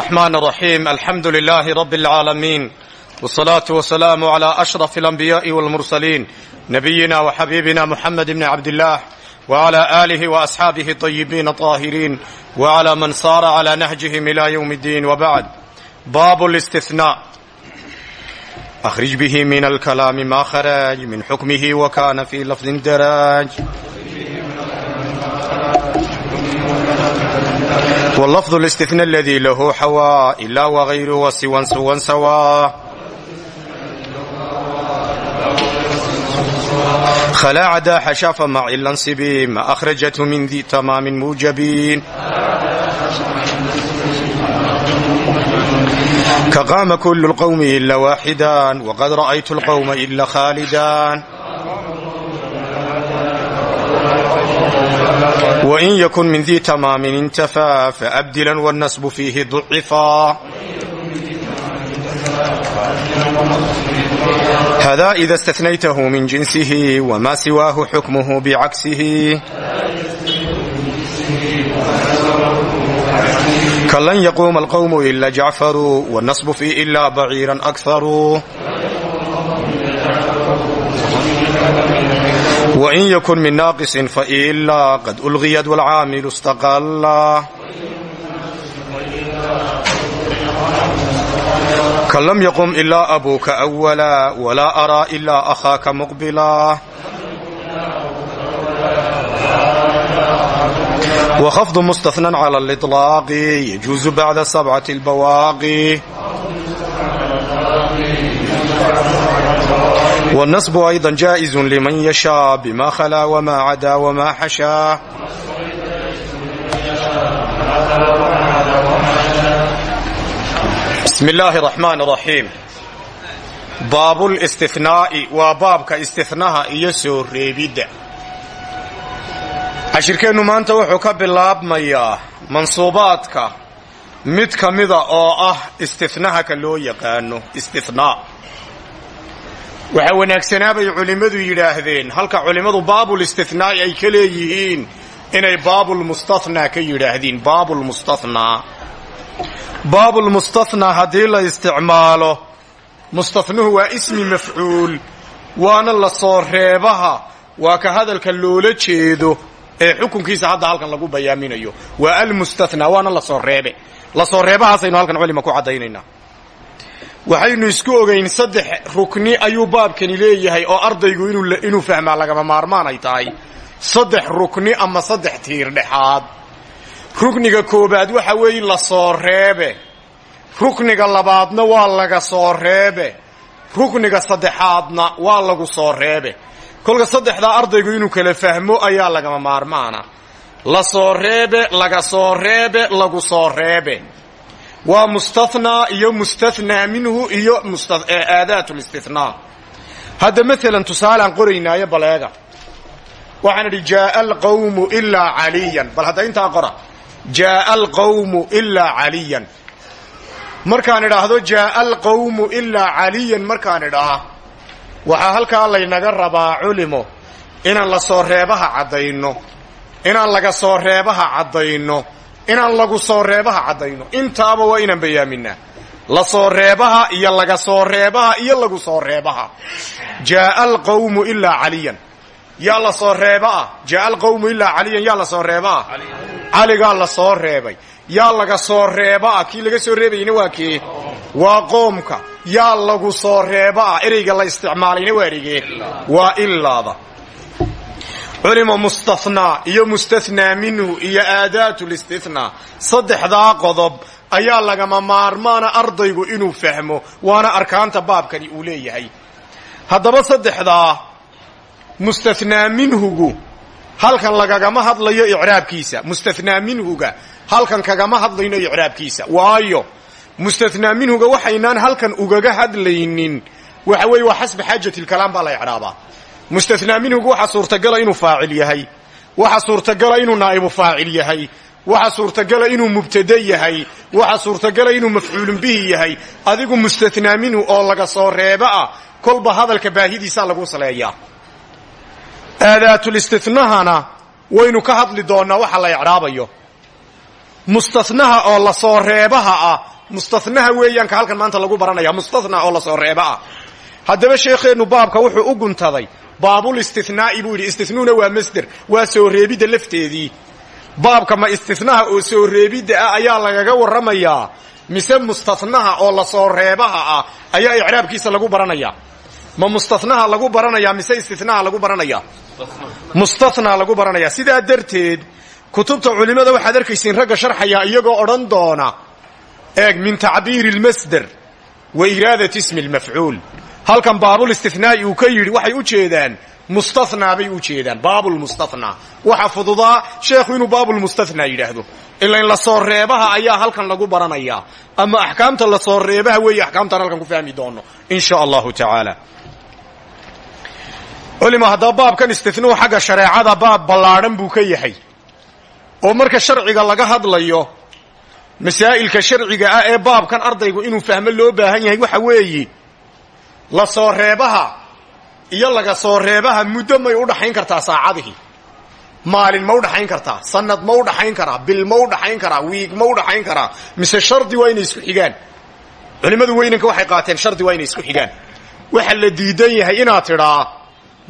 الرحمن الرحيم الحمد لله رب العالمين والصلاة والسلام على أشرف الأنبياء والمرسلين نبينا وحبيبنا محمد بن عبد الله وعلى آله وأصحابه الطيبين الطاهرين وعلى من صار على نهجهم إلى يوم الدين وبعد باب الاستثناء أخرج به من الكلام ما خرج من حكمه وكان في لفظ دراج wlafdu listina aladii lahu xawaa ilaa wagayru wa siwan suwan sawaa khalaacada xashaafa macilan sibiima akhrajathu min di tamaamin muujabiin ka qaama kulu lqowmi ila waaxidan waqad ra'aytu alqowma ila khaalidan إلا خالدا وإن يكن من ذي تمام انتفى فأبدلا والنسب فيه ضعفا هذا إذا استثنيته من جنسه وما سواه حكمه بعكسه كلن يقوم القوم إلا جعفر والنصب فيه إلا بعيرا أكثر وإن يكن من ناقص فإلا قد ألغيت والعامل استقل كلم يقم إلا أبوك أولا ولا أرى إلا أخاك مقبلا وخفض مستثنى على الإطلاق يجوز بعد سبعة البواقي والنصب أيضا جائز لمن يشاء بما خلا وما عدا وما حشا بسم الله الرحمن الرحيم باب الاستثناء وبابك استثناها iyo soo reebidda cashirkeennu maanta wuxuu ka bilaabmayaa mansuubaadka mid ka mida oo ah istinaha ka loo yaqaano istinaa waxaa wanaagsanaa bay culimmadu yidhaahdeen. Halka culimmadu baabulistinaai ay ka leeyihiin inay baabulmustathnaa ka yidhaahdeen. Baabulmustathnaa baabulmustathnaa haddii la isticmaalo mustathnuhu waa ismi mafcuul waana la soo reebaha. Waa ka hadalka loola jeedo ee xukunkiisa hadda halkan lagu bayaaminayo. Waa almustathnaa waana la soo reebe. Lasoo reebahaasaynu halkan culima ku caddaynaynaa waxaynu isku ogayn saddex rukni ayuu baabkani leeyahay oo ardaygu inuu fahmaa lagama maarmaan ay tahay. Saddex rukni ama saddex tiir dhexaad. Rukniga koobaad waxa weeye la soo reebe. Rukniga labaadna waa laga soo reebe. Rukniga saddexaadna waa lagu soo reebe. Kolka saddexdaa ardaygu inuu kala fahmo ayaa lagama maarmaana. La soo reebe laga soo reebe lagu soo reebe waa mustathnaa iyo mustathnaa minhu iyo aadaat listithnaa hadda maalan tusaalaan qoraynaayo baleega. Waxaan idhi jaaa alqawmu ilaa caliyan. Bal hadda intaa qora. Jaaa alqawmu ilaa caliyan. Markaan idhaahdo jaaa alqawmu ilaa caliyan markaan idhaa waxaa halkaa laynaga rabaa culimo. Inaan la soo reebaha caddayno. Inaan laga soo reebaha caddayno inaan lagu soo reebaha caddayno. Intaaba waa inaan bayaaminaa la soo reebaha iyo laga soo reebaha iyo lagu soo reebaha. Jaaa alqawmu ilaa caliyan. Yaa la soo reebaah jaaa alqawmu ilaa caliyan yaa la soo reebaah caligaa la soo reebay. Yaa laga soo reebaah kii laga soo reebayna waa kee? Waa qoomka. Yaa lagu soo reebaah ereyga la isticmaalayna waa erigee waa ilaada culima mustathnaa iyo mustathnaa minhu iyo aadaat listithnaa saddexdaa qodob ayaa lagama maarmaana ardaygu inuu fahmo waana arkaanta baabkani uu leeyahay. Haddaba saddexdaa mustathnaa minhugu halkan lagagama hadlayo icraabkiisa. Mustathnaa minhuga halkan kagama hadlayno icraabkiisa. Waayo mustathnaa minhuga waxaynaan halkan ugaga hadlaynin. Waxa weeye waa xasba xaajatilkalaam baa la icraabaa mustathnaa minhugu waxaa suurtagala inuu faacil yahay. Waxaa suurtagala inuu naa'ibu faacil yahay. Waxaa suurtagala inuu mubtade yahay. Waxaa suurtagala inuu mafcuulun bihi yahay. Adigu mustathnaa minhu oo laga soo reeba ah hadalka baahidiisaa lagu saleeyaa. Aadaatulistithnahana waynu ka hadli doonnaa waxa la icraabayo. Mustanaha oo la soo reebaha ah mustanaha weeyaan ka halkan maanta lagu baranaya mustana oo la soo reeba ah. Haddaba sheekheennu baabka wuxuu u guntaday baabul istinaai buu yidhi istinuuna waa masder waa soo reebidda lafteedii. Baabka ma istinaha oo soo reebidda ah ayaa lagaga warramayaa mise mustanaha oo la soo reebaha ah ayaa icraabkiisa lagu baranaya. Ma mustanaha lagu baranaya mise istinaha lagu baranaya? Mustana lagu baranaya. Sidaa darteed kutubta culimmada waxaad arkaysiin ragga sharxaya iyagoo odhan doona eeg min tacbiiri lmasder wa iraadat ismi lmafcuul halkan baabulistinaai uu ka yidhi waxay u jeedaan mustanaa bay u jeedaan baabulmustanaa waxa fududaa sheekhu inuu baabulmustanaa yidhaahdo. Ilain la soo reebaha ayaa halkan lagu baranayaa ama axkaamta la soo reebaha weeye axkaamtaan halkan ku fahmi doono in sha allahu tacaala. Culima haddaba baabkan istinuhu xagga shareecada baab ballaadhan buu ka yahay. Oo marka sharciga laga hadlayo masaa'ilka sharciga ah ee baabkan ardaygu inuu fahmo loo baahan yahay waxa weeye la soo reebaha iyo laga soo reebaha muddo may u dhaxayn kartaa saacadihii. Maalin ma u dhaxayn kartaa sanad ma u dhaxayn karaa bil ma u dhaxayn karaa wiig ma u dhaxayn karaa mise shardi waa inay isku xigaan. Culimmadu weynanka waxay qaateen shardi waa inay isku xigaan. Waxa la diidan yahay inaad tidhaa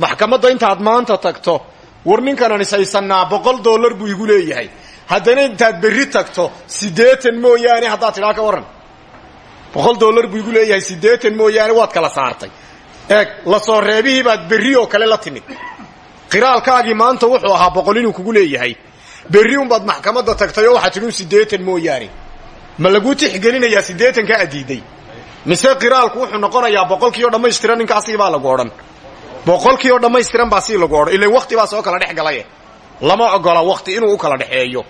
maxkamadda intaad maanta tagto war ninkanan ishaysanaa boqol dollar buu igu leeyahay. Haddana intaad berri tagto siddeetan mooyaane haddaad tidhaa ka warran boqol dollar buu igu leeyahay siddeetan mooyaane waad kala saartay. Eeg la soo reebihii baad berri oo kale la timid. Qiraalkaagii maanta wuxuu ahaa boqol inuu kugu leeyahay. Berri unbaad maxkamadda tagtay oo waxaad tidhi siddeetan mooyaane. Ma laguu tixgelinayaa siddeetankaa adiiday? Mise qiraalku wuxuu noqonayaa boqolkii oo dhammaystiran baa lagu odhan. Boqolkii oo dhammaystiran baa sii lagu odhan. Ilan wakti baa soo kala dhex galaye. Lama ogola wakti inuu u kala dhexeeyo.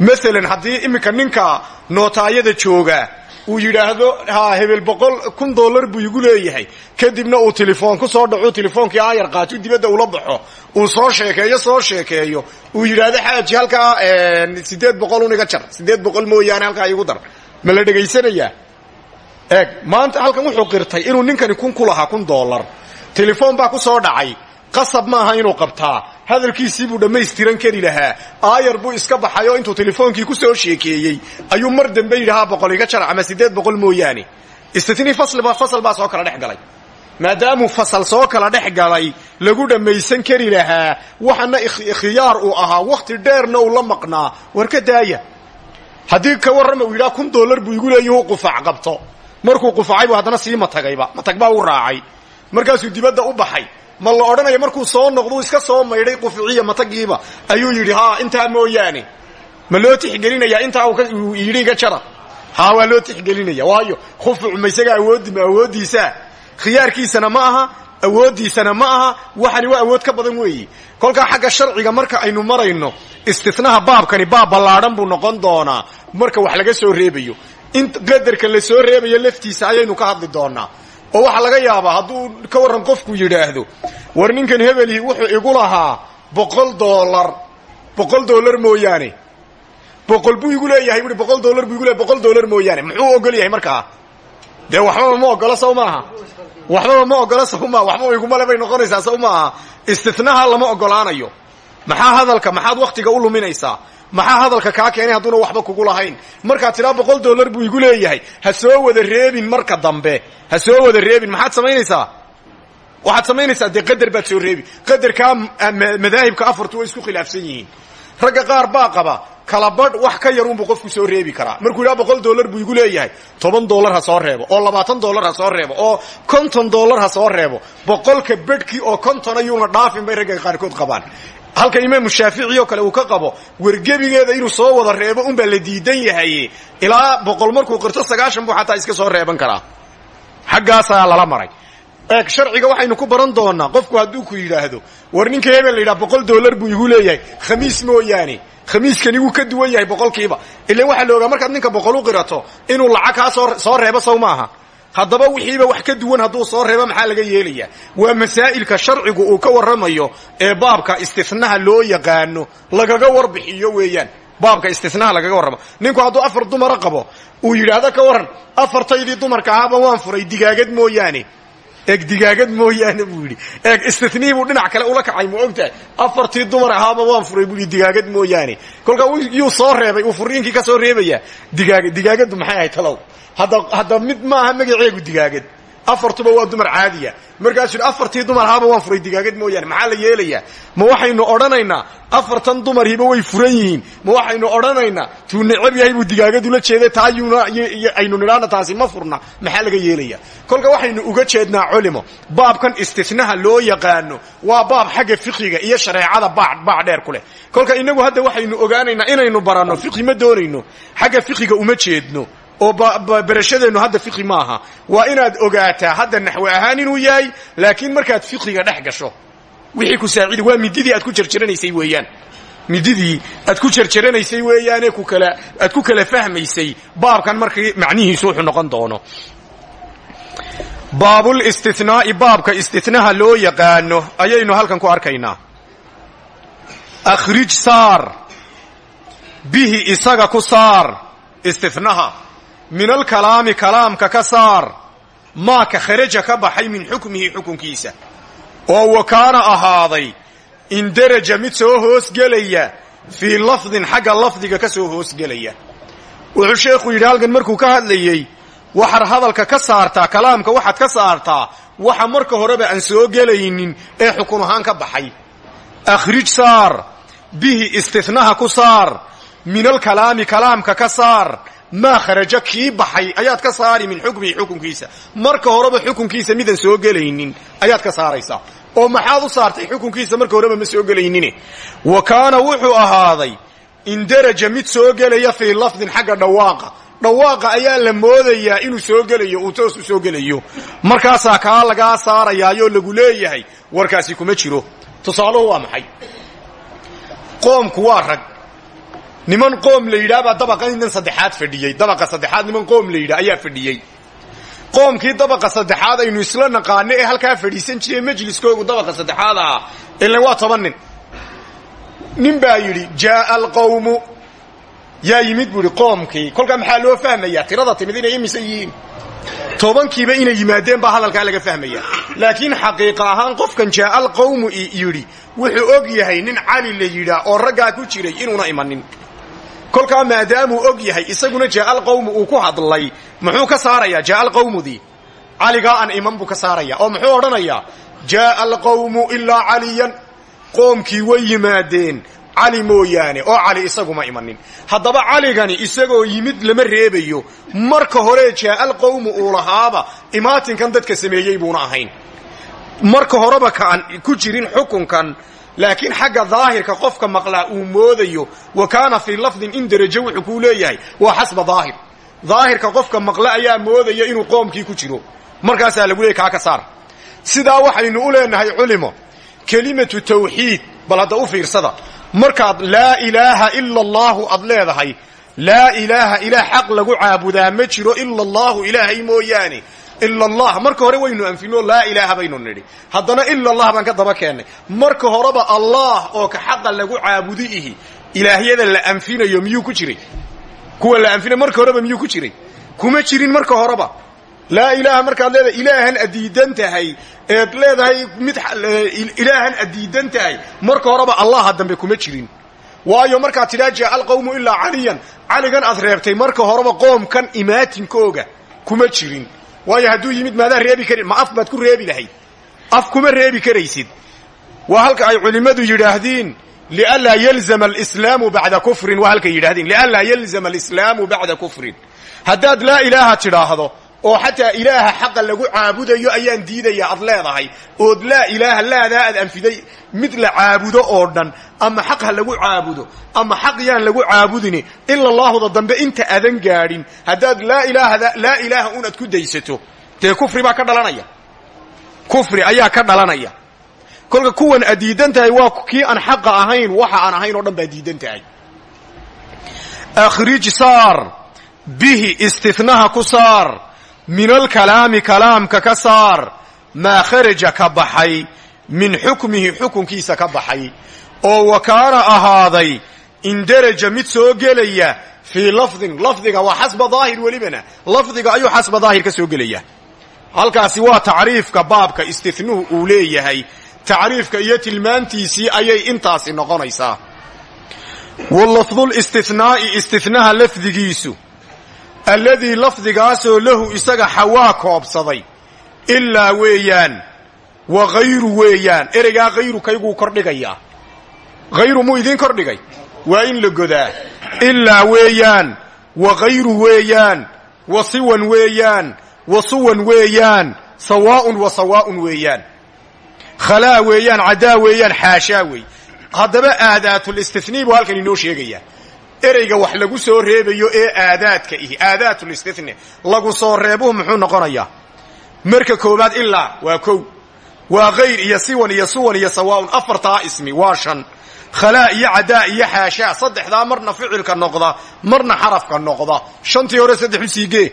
Maalan haddii iminka ninka nootaayada joogaa uu yidhaahdo ha hebel boqol kun dollar buu igu leeyahay. Kadibna uu telefoon ku soo dhaco telefoonkii aayar qaato dibadda ula baxo uu soo sheekeeyo soo sheekeeyo. Uu yidhaahdo xaaji halkaa siddeed boqol un iga jar siddeed boqol mooyaane halkaa igu dar. Ma la dhegaysanayaa? Eeg maanta halkan wuxuu qirtay inuu ninkani kun ku lahaa kun dollar. Telefoon baa ku soo dhacay qasab maaha inuu qabtaa hadalkiisii buu dhammaystiran kari lahaa. Aayar buu iska baxay oo intuu telefoonkii ku soo sheekeeyey. Ayuu mar dambe yidhi ha boqol iga jar ama siddeed boqol mooyaane. Istitnii faslba fasal baa soo kala dhex galay. Maadaamuu fasal soo kala dhex galay lagu dhammaysan kari lahaa waxana khiyaar uu ahaa wakhti dheerna uu la maqnaa. War ka daaya. Haddii ka warrama uu yidhaha kun dollar buu igu leeyahu qufac qabto. Markuu qufacay buu haddana sii matagayba. Matag baa u raacay. Markaasuu dibadda u baxay ma la odhanaya markuu soo noqduu iska soo maydhay quficiya matagiiba. Ayuu yidhi haa intaa mooyaane. Ma loo tixgelinayaa intaa uu yidhi iga jara. Haa waa loo tixgelinaya. Waayo khufucu ma isaga awoodi ma awooddiisaa khiyaarkiisana ma aha awooddiisana ma aha. Waxani waa awood ka badan weeyi. Kolkaa xagga sharciga marka aynu marayno istinaha baabkani baab ballaadhan buu noqon doonaa. Marka wax laga soo reebayo. In qadarka la soo reebayo laftiisa ayaynu ka hadli doonaa oo waxaa laga yaabaa hadduu ka warran qofku yidhaahdo war ninkan hebelii wuxuu igu lahaa boqol dollar. Boqol dollar mooyaane. Boqol buu igu leeyahay buui boqol dollar buu igu leeyahy boqol dollar mooyaane. Muxuu ogol yahay markaa? Dee waxbaba ma ogola saw maaha? Waxbaba ma ogola saw maaha? Waxbaba igumale bay noqonaysaa saw maaha? Istinaha lama ogolaanayo. Maxaa hadalka maxaad wakhtiga u luminaysaa maxaa hadalka kaa keenay hadduuna waxba kugu lahayn? Markaad tidhaa boqol dollar buu igu leeyahay. Ha soo wada reebin marka dambe. Ha soo wada reebin. Maxaad samaynaysaa? Waxaad samaynaysaa? Dee qadar baad soo reebi qadarkaa madaahibka afartu way isku khilaafsan yihiin. Ragga qaar baa qaba kala badh wax ka yar unbuu qofku soo reebi karaa. Markuu yidhaha boqol dollar buu igu leeyahay toban dollar ha soo reebo oo labaatan dollar ha soo reebo oo konton dollar ha soo reebo. Boqolka bedhkii oo konton ayuuna dhaafin bay ragga qaarkood qabaan halka imaamu shaafici oo kale uu ka qabo wergebigeeda inuu soo wada reebo unbaa la diidan yahay. Ilaa boqol markuu qirto sagaashan buu xataa iska soo reeban karaa. Xaggaasaa lala maray. Eeg sharciga waxaynu ku baran doonaa qofku hadduu ku yidhaahdo war ninka hebel la yidhaha boqol dollar buu igu leeyahay khamiis mooyaane khamiiskani wuu ka duwan yahay boqolkiiba. Ilan waxaa la ogaa markaad ninka boqol u qirato inuu lacag kaa soo reebo saw maaha haddaba wixiiba wax ka duwan hadduu soo reebo maxaa laga yeelayaa? Waa masaa'ilka sharcigu uu ka warramayo ee baabka istinaha loo yaqaano lagaga warbixiyo weeyaan. Baabka istinaha lagaga warramo. Ninku hadduu afar dumara qabo uu yidhaahdo ka warran afartaydii dumarka ahaaba waan furay digaagad mooyaane eeg digaagad mooyaane buu yidhi. Eeg istithnii buu dhinac kale ula kacay ma ogtahay? Afartii dumar ahaaba waan furay buu yidhi digaagad mooyaane. Kolkaa yuu soo reebay uu furiinkii ka soo reebayaa. Digaagad digaagaddu maxay ahayd talow? Hadda hadda mid maaha magaceegu digaagad afartuba waa dumar caadiya. Markaasuu yidhi afartii dumar ahaaba waan furay digaagad mooyaane maxaa la yeelayaa? Ma waxaynu odhanaynaa afartan dumarhiiba way furan yihiin. Ma waxaynu odhanaynaa tuu yahay buu digaagadu la jeeday taayuna aynu nidhaana taasi ma furna. Maxaa laga yeelaya kolka waxaynu uga jeednaa culimo baabkan istinaha loo yaqaano waa baab xagga fiqiga iyo shareecada baac dheer ku leh. Kolka inagu hadda waxaynu ogaanaynaa inaynu baranno fiqi ma doonayno xagga fiqiga uma jeedno oo barashadeennu hadda fiqi maaha. Waa inaad ogaataa hadda naxwe ahaan inuu yahay laakiin markaad fiqiga dhex gasho wixii ku saacida waa mididii aad ku jarjaranaysay weeyaan. Mididii aad ku jarjaranaysay weeyaane ku kala aad ku kala fahmaysay baabkan markii macnihiisu wuxuu noqon doono. Baabul istinaai baabka istinaha loo yaqaano ayaynu halkan ku arkaynaa. Akhrij saar bihi isaga ku saar istinaha min alkalaami kalaamka ka saar maa ka kharaja ka baxay min xukmihi xukunkiisa. Oo wa kaana ahaaday in deraja mid soo hoosgelaya fii lafdin xagga lafdiga ka soo hoosgelaya. Wuxuu sheekhu yidhi halkan markuu ka hadlayey waxaad hadalka ka saartaa kalaamka waxaad ka saartaa waxa marka horeba aan soo gelaynin ee xukun ahaan ka baxay. Akhrij saar bihi istinaha ku saar min kalaamka ka saar maa kharaja kii baxay ayaad ka saari min xukmihi xukunkiisa. Marka horeba xukunkiisa midaan soo gelaynin ayaad ka saaraysaa. Oo maxaad u saartay xukunkiisa marka horeba ma soo gelaynin wa kaana wuxuu ahaaday in deraja mid soo gelaya fii lafdin xagga dhawaaqa. Dhawaaqa ayaa la moodayaa inuu soo gelayo uu toos u soo gelayo. Markaasaa kaa lagaa saarayaayoo lagu leeyahay warkaasi kuma jiro. Tusaaluhu waa maxay? Qoomku waa niman qoom la yidhaahbaa dabaqa nin saddexaad fadhiyey dabaqa saddexaad niman qoom la ayaa fadhiyey qoomkii dabaqa saddexaad aynu isla naqaano ee halkaa fadhiisan jiray majliskoogu dabaqa saddexaad ahaa ilan waa toban nin. Nin baa yidhi jaaa alqawmu yaa yimid buu qoomkii kolkaa maxaa loo fahmayaa? Tirada timid inay imise yihiin. Tobankiiba inay yimaadeen baa hadalkaa laga fahmaya laakiin xaqiiqa ahaan qofkan jaaa alqawmu yidhi wuxuu og yahay nin cali la yidhaa oo raggaa ku jiray inuuna imanin kolkaa maadaamuu og yahay isaguna jaaa alqawmu uu ku hadlay. Muxuu ka saarayaa jaaa alqawmudii caligaa aan iman buu ka saaraya oo muxuu odhanayaa jaaa alqawmu ilaa caliyan. Qoomkii way yimaadeen. Cali mooyaane oo cali isaguma imanin. Haddaba caligani isagoo yimid lama reebayo. Marka hore jaaa alqawmu uu lahaaba imaatinkan dadka sameeyey buuna ahayn. Marka horeba kaan ku jirin xukunkan laakiin xagga daahirka qofka maqlaa uu moodayo wa kaana fii lafdin in derajo wuxuu kuu leeyahay waa xasba daahir. Daahirka qofka maqle ayaa moodaya inuu qoomkii ku jiro. Markaasaa lagu leeyay kaa ka saar. Sidaa waxaynu u leenahay culimo kelimatu tawxiid bal hadda u fiirsada. Markaad laa ilaaha ila allaahu aad leedahay laa ilaaha ilaah xaq lagu caabudaa ma jiro ila allaahu ilaahay mooyaane ila allah marka hore waynu anfino laa ilaaha baynu nidhi. Haddana ila allah baan ka daba keennay marka horeba allah oo ka xaqa lagu caabudi ihi ilaahyada la anfinayo miyuu ku jiray? Kuwa la anfinayo marka horeba miyuu ku jiray? Kuma jirin marka horeba. Laa ilaaha markaad leedahay ilaahan adiidan tahay. Eed leedahay mid ilaahan adiidan tahay. Marka horeba allaha dambe kuma jirin. Waayo markaad tidhaa jaa alqawmu ilaa caliyan. Caligan aad reebtay marka horeba qoomkan imaatinkooga kuma jirin waayo hadduu yimid maadaa reebi karin. Ma af baad ku reebi lahayd. Af kuma reebi karaysid. Waa halka ay culimmadu yidhaahdiin lianlaa yalzama alislaamu bacda kufrin. Waa halkay yidhahdeen lianlaa yalzama alislaamu bacda kufrin. Haddaad laa ilaaha tidhaahdo oo xataa ilaaha xaqa lagu caabudayo ayaan diidaya ad leedahay. Ood laa ilaaha laadaa aad anfiday mid la caabudo oo dhan ama xaq ha lagu caabudo ama xaq yaan lagu caabudini ila allaahuda dambe inta adan gaadhin. Haddaad laa ilaaha un ad ku daysato dee kufri baa ka dhalanaya. Kufri ayaa ka dhalanaya. Kolka kuwan aad diidan waa kii aan xaqa ahayn waxa aan ahayn oo dhan baad diidan tahay. Akhrij saar bihi istinaha ku saar min alkalaami kalaamka ka saar maa kharaja ka baxay min xukmihi xukunkiisa ka baxay. Oo wa kaana ahaaday in deraja mid soo gelaya fii lafdin lafdiga waa xasba daahir welibana lafdiga ayuu xasba daahir ka soo gelaya. Halkaasi waa tacriifka baabka istinuhu uu leeyahay. Tacriifka iyo tilmaantiisii ayay intaasi noqonaysaa. Wa alladii lafdigaasoo lahu isaga xawaa koobsaday ilaa weeyaan wa hayru weeyaan. Ereygaa hayru kayguu kordhigayaa hayru muu idiin kordhigay waa in la godaa. Ilaa weeyaan wa hayru weeyaan wa siwan weeyaan wa suwan weeyaan sawaa'un wa sawaa'un weeyaan. Khalaa weeyaan cadaa weeyaan xaashaa wey haddaba aadaatulistini buu halkan inoo sheegayaa ereyga wax lagu soo reebayo ee aadaadka ihi. Aadaatulistini lagu soo reebuhu muxuu noqonayaa marka koowaad ilaa waa kow. Waa hayr iyo siwan iyo suwan iyo sawaa'un. Afartaa ismi waa shan. Khalaa iyo cadaa iyo xaashaa. Saddexdaa marna ficilka noqda marna xarafka noqda. Shantii hore saddex u siigee.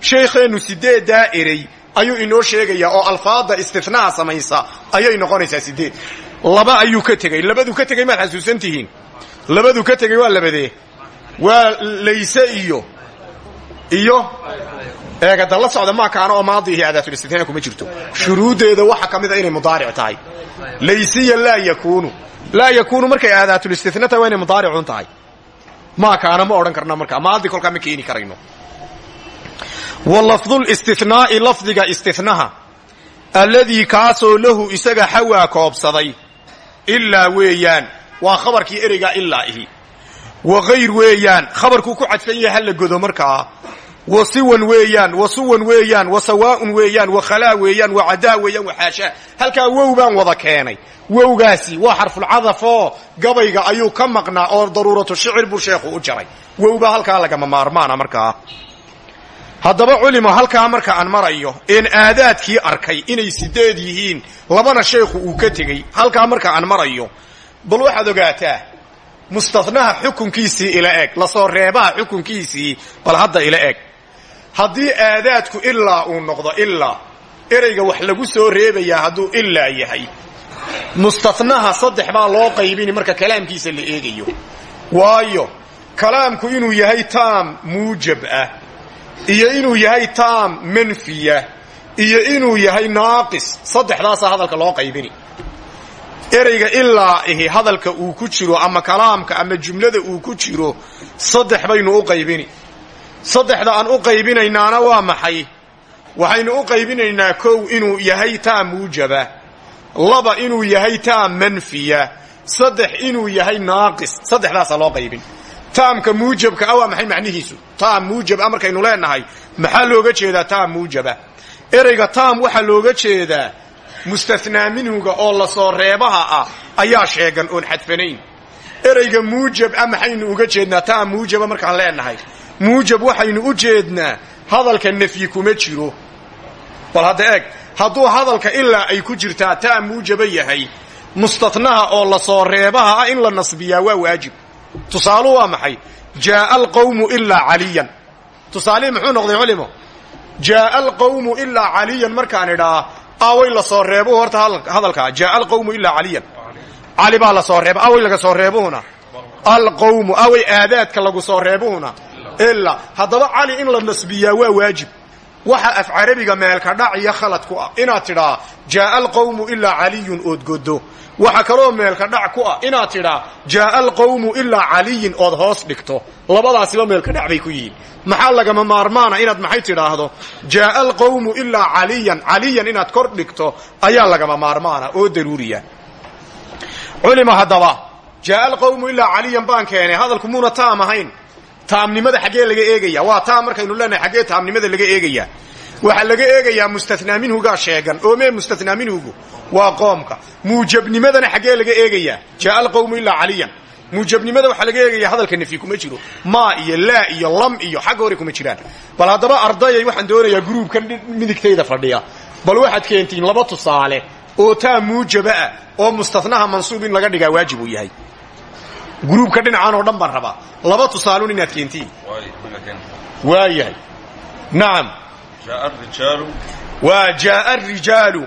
Sheekheennu sideeddaa erey ayuu inoo sheegayaa oo alfaada istinaha samaysa ayay noqonaysaa sideed laba ayuu ka tegey labaduu ka tegey maad xasuusan tihiin labaduu ka tegey waa labadee. Waa layse iyo. Iyo? Eegada la socda maa kaana oo maadihi aadaatulistina kuma jirto. Shuruuddeeda waxa ka mida inay mudaaric tahay. Laysiya laa yakuunu. Laa yakuunu markay aadaatulistina tahay waa inay mudaaricun tahay. Maa kaana ma odhan karna markaa maadi kolkaa ma keeni karayno. Wa lafdulistinaai lafdiga istinaha alladii kaasoo lahu isaga xawaa koobsaday. Ilaa weeyaan waa khabarkii ereygaa ilaa ihi wa hayr weeyaan khabarkuu ku cadfan yahay hala godo markaa wa siwan weeyaan wa suwan weeyaan wa sawaa'un weeyaan wa khalaa weeyaan wa cadaa weeyaan wa xaashaa halkaa wow baan wada keenay. Wowgaasi waa xarfulcadafoo gabayga ayuu ka maqnaa oo daruuratu shicir buu sheekhu u jaray. Wowbaa halkaa lagama maarmaana markaa haddaba culimo halkaa marka aan marayo een aadaadkii arkay inay sideed yihiin labana sheekhu uu ka tegey. Halkaa marka aan marayo bal waxaad ogaataa mustanaha xukunkiisii ila eg la soo reebaha xukunkiisii bal hadda ila eg. Haddii aadaadku ilaa uu noqdo ilaa ereyga wax lagu soo reebayaa hadduu ilaa yahay. Mustanaha saddex baa loo qaybini marka kalaamkiisa la eegayo. Waayo kalaamku inuu yahay taam muujab ah iyo inuu yahay taam manfiya iyo inuu yahay naaqis. Saddexdaasaa hadalka loo qaybini ereyga ilaa ihi hadalka uu ku jiro ama kalaamka ama jumlada uu ku jiro saddex baynu u qaybini. Saddexda aan u qaybinaynaana waa maxay? Waxaynu u qaybinaynaa kow inuu yahay taam muujaba laba inuu yahay taam manfiya saddex inuu yahay naaqis. Saddexdaasaa loo qaybin. Taamka muujabka ah waa maxay macnihiisu? Taam muujab ah markaynu leenahay maxaa looga jeedaa taam muujaba? Ereyga taam waxaa looga jeedaa mustathnaa minhuga oo la soo reebaha ah ayaa sheegan oon xadfanayn. Ereyga muujab ah maxaynu uga jeednaa? Taam muujaba markaan leenahay. Muujab waxaynu u jeednaa hadalka nafyi kuma jiro. Bal hadda eeg hadduu hadalka ilaa ay ku jirtaa taam muujaba yahay. Mustatnaha oo la soo reebaha ah in la nasbiyaa waa waajib. Tusaaluhu waa maxay? Jaaa alqawmu ilaa caliyan. Tusaalihii muxuu noqday culimo? Jaaa alqawmu ilaa caliyan markaan idhaa away la soo reebuhu horta hadalkaa jaaa alqawmu ilaa caliyan. Cali baa la soo reeba away laga soo reebuhuna. Alqawmu away aadaadka lagu soo reebuhuna. Ilaa haddaba cali in la nasbiyaa waa waajib waxa af carabiga meelka dhac iyo khalad ku ah. Inaad tidhaa jaaa alqawmu ilaa caliyun ood godo waxa kaloo meelka dhac ku ah inaad tidhaa jaaa alqawmu ilaa caliyin ood hoos dhigto. Labadaasiba meelka dhac bay ku yihiin. Maxaa lagama maarmaana inaad maxay tidhaahdo jaaa alqawmu ilaa caliyan caliyan inaad kor dhigto ayaa lagama maarmaana oo daruuriya. Culima haddaba jaaa alqawmu ilaa caliyan baan keenay. Hadalku muuna taam ahayn taamnimada xaggee laga eegaya waa taam markaynu leenahay xaggee taamnimada laga eegaya waxaa laga eegayaa mustathnaa minhugaa sheegan. Oo mee mustathnaa minhugu waa qoomka. Muujabnimadana xaggee laga eegayaa. Jaaa alqawmu ilaa caliyan. Muujabnimada waxaa laga eegaya hadalka nafyi kuma jiro. Maa iyo laa iyo lam iyo xagga hore kuma jiraan. Bal haddaba ardayay waxaan doonayaa gruubkan midigtayda fadhiya. Bal waxaad keentiin laba tusaale oo taam muujaba oo mustathnaha mansuub in laga dhigaa waajib uu yahay gruubka dhinacaan oo dhan baan rabaa. Laba tusaalun inaad keentiin waayahay. Nacam waa jaaa arijaalu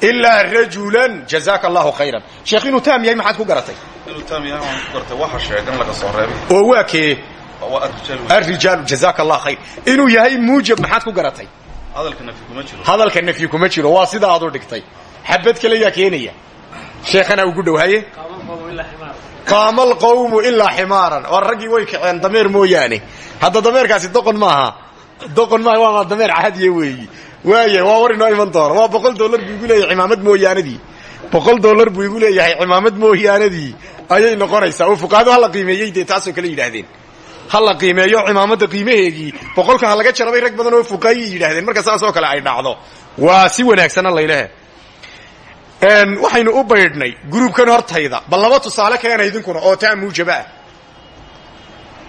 ilaa rajulan. Jazaaka allahu khayran. Sheekh inuu taam yahay maxaad ku garatay? Oo waa kee? Arijaalu jazaaka allah khayr. Inuu yahay muujab maxaad ku garatay? Hadalka nafyi kuma jiro. Waa sida aad u dhigtay. Xabad kale yaa keenaya. Sheekhana ugu dhowhaye qaama alqawmu ilaa ximaaran. War raggii way kaceen dameer mooyaane. Hadda dameerkaasi doqon maaha. Doqon maaha waa dameer cahadiya weeyi. Waaya waa war inoo iman doona. Waa boqol dollar buu igu leeyahay cimaamad mooyaanadii. Boqol dollar buu igu leeyahay cimaamad mooyaanadii. Ayay noqonaysaa. Oo fuqahadu hala qiimeeyey dee taasoo kale yidhaahdeen. Ha la qiimeeyo cimaamada qiimaheegii boqolka ha laga jarabay rag badan oo fuqaayay yidhaahdeen. Marka saasoo kale ay dhacdo. Waa si wanaagsana laylehe waxaynu u baydhnay gruubkan hortayda. Bal laba tusaale keena idinkuna oo taa muujaba. Ah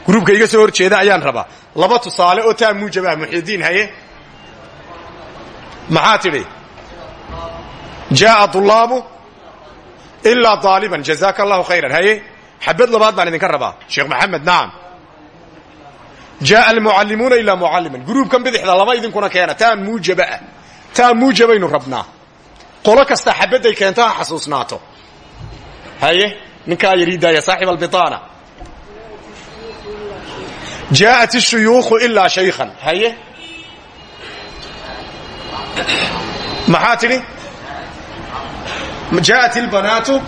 gruubka iga soo hor jeeda ayaan rabaa. Laba tusaale oo taa muujaba ah muxidiin haye? Maxaa tidhi? Jaaa طulaabu ilaa aaliban jazaaka allahu khayran haye? Xabad labaad baan idinka rabaa. Sheekh maxamed nacam jaaa almucallimuuna ilaa mucalliman. Gruubkan bidixda laba idinkuna keena. Taa muujaba. Ah taa muujabaynu rabnaa qolo kasta xabadday keento xasuusnaato. Haye ninkaa yar ii daaya saaxib albiaana jaaءat ishuyuukhu ilaa shaykhan. Haye. Maxaa tidhi jaaءat ilbanaatu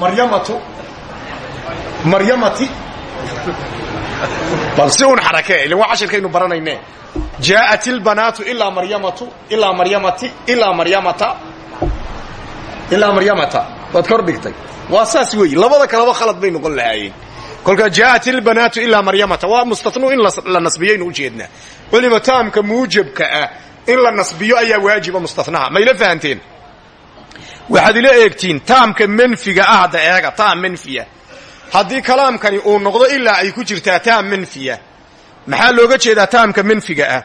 maryamatu. Maryamati. Bal si un xarakee ilin baranayne jaءat اlbanaatu ilaa maryamatu ilaa maryamati ilaa maryamata ilaa maryamata waad kor dhigtay waa saas weeyi labada kaleba khalad bay noqon lahaayeen kolkaa jaءat اlbanaatu ilaa maryamata waa mustatnu in la nasbiyaynu ujeednaa culima taamka muujabka ah in la nasbiyo ayaa waajiba mustatnaha mayla fahanteen waxaad ila eegtiin taamka manfiga ah hadda eega taam manfiya haddii kalaamkani uu noqdo ilaa ay ku jirtaa taam manfiya maxaa looga jeedaa taamka manfiga ah?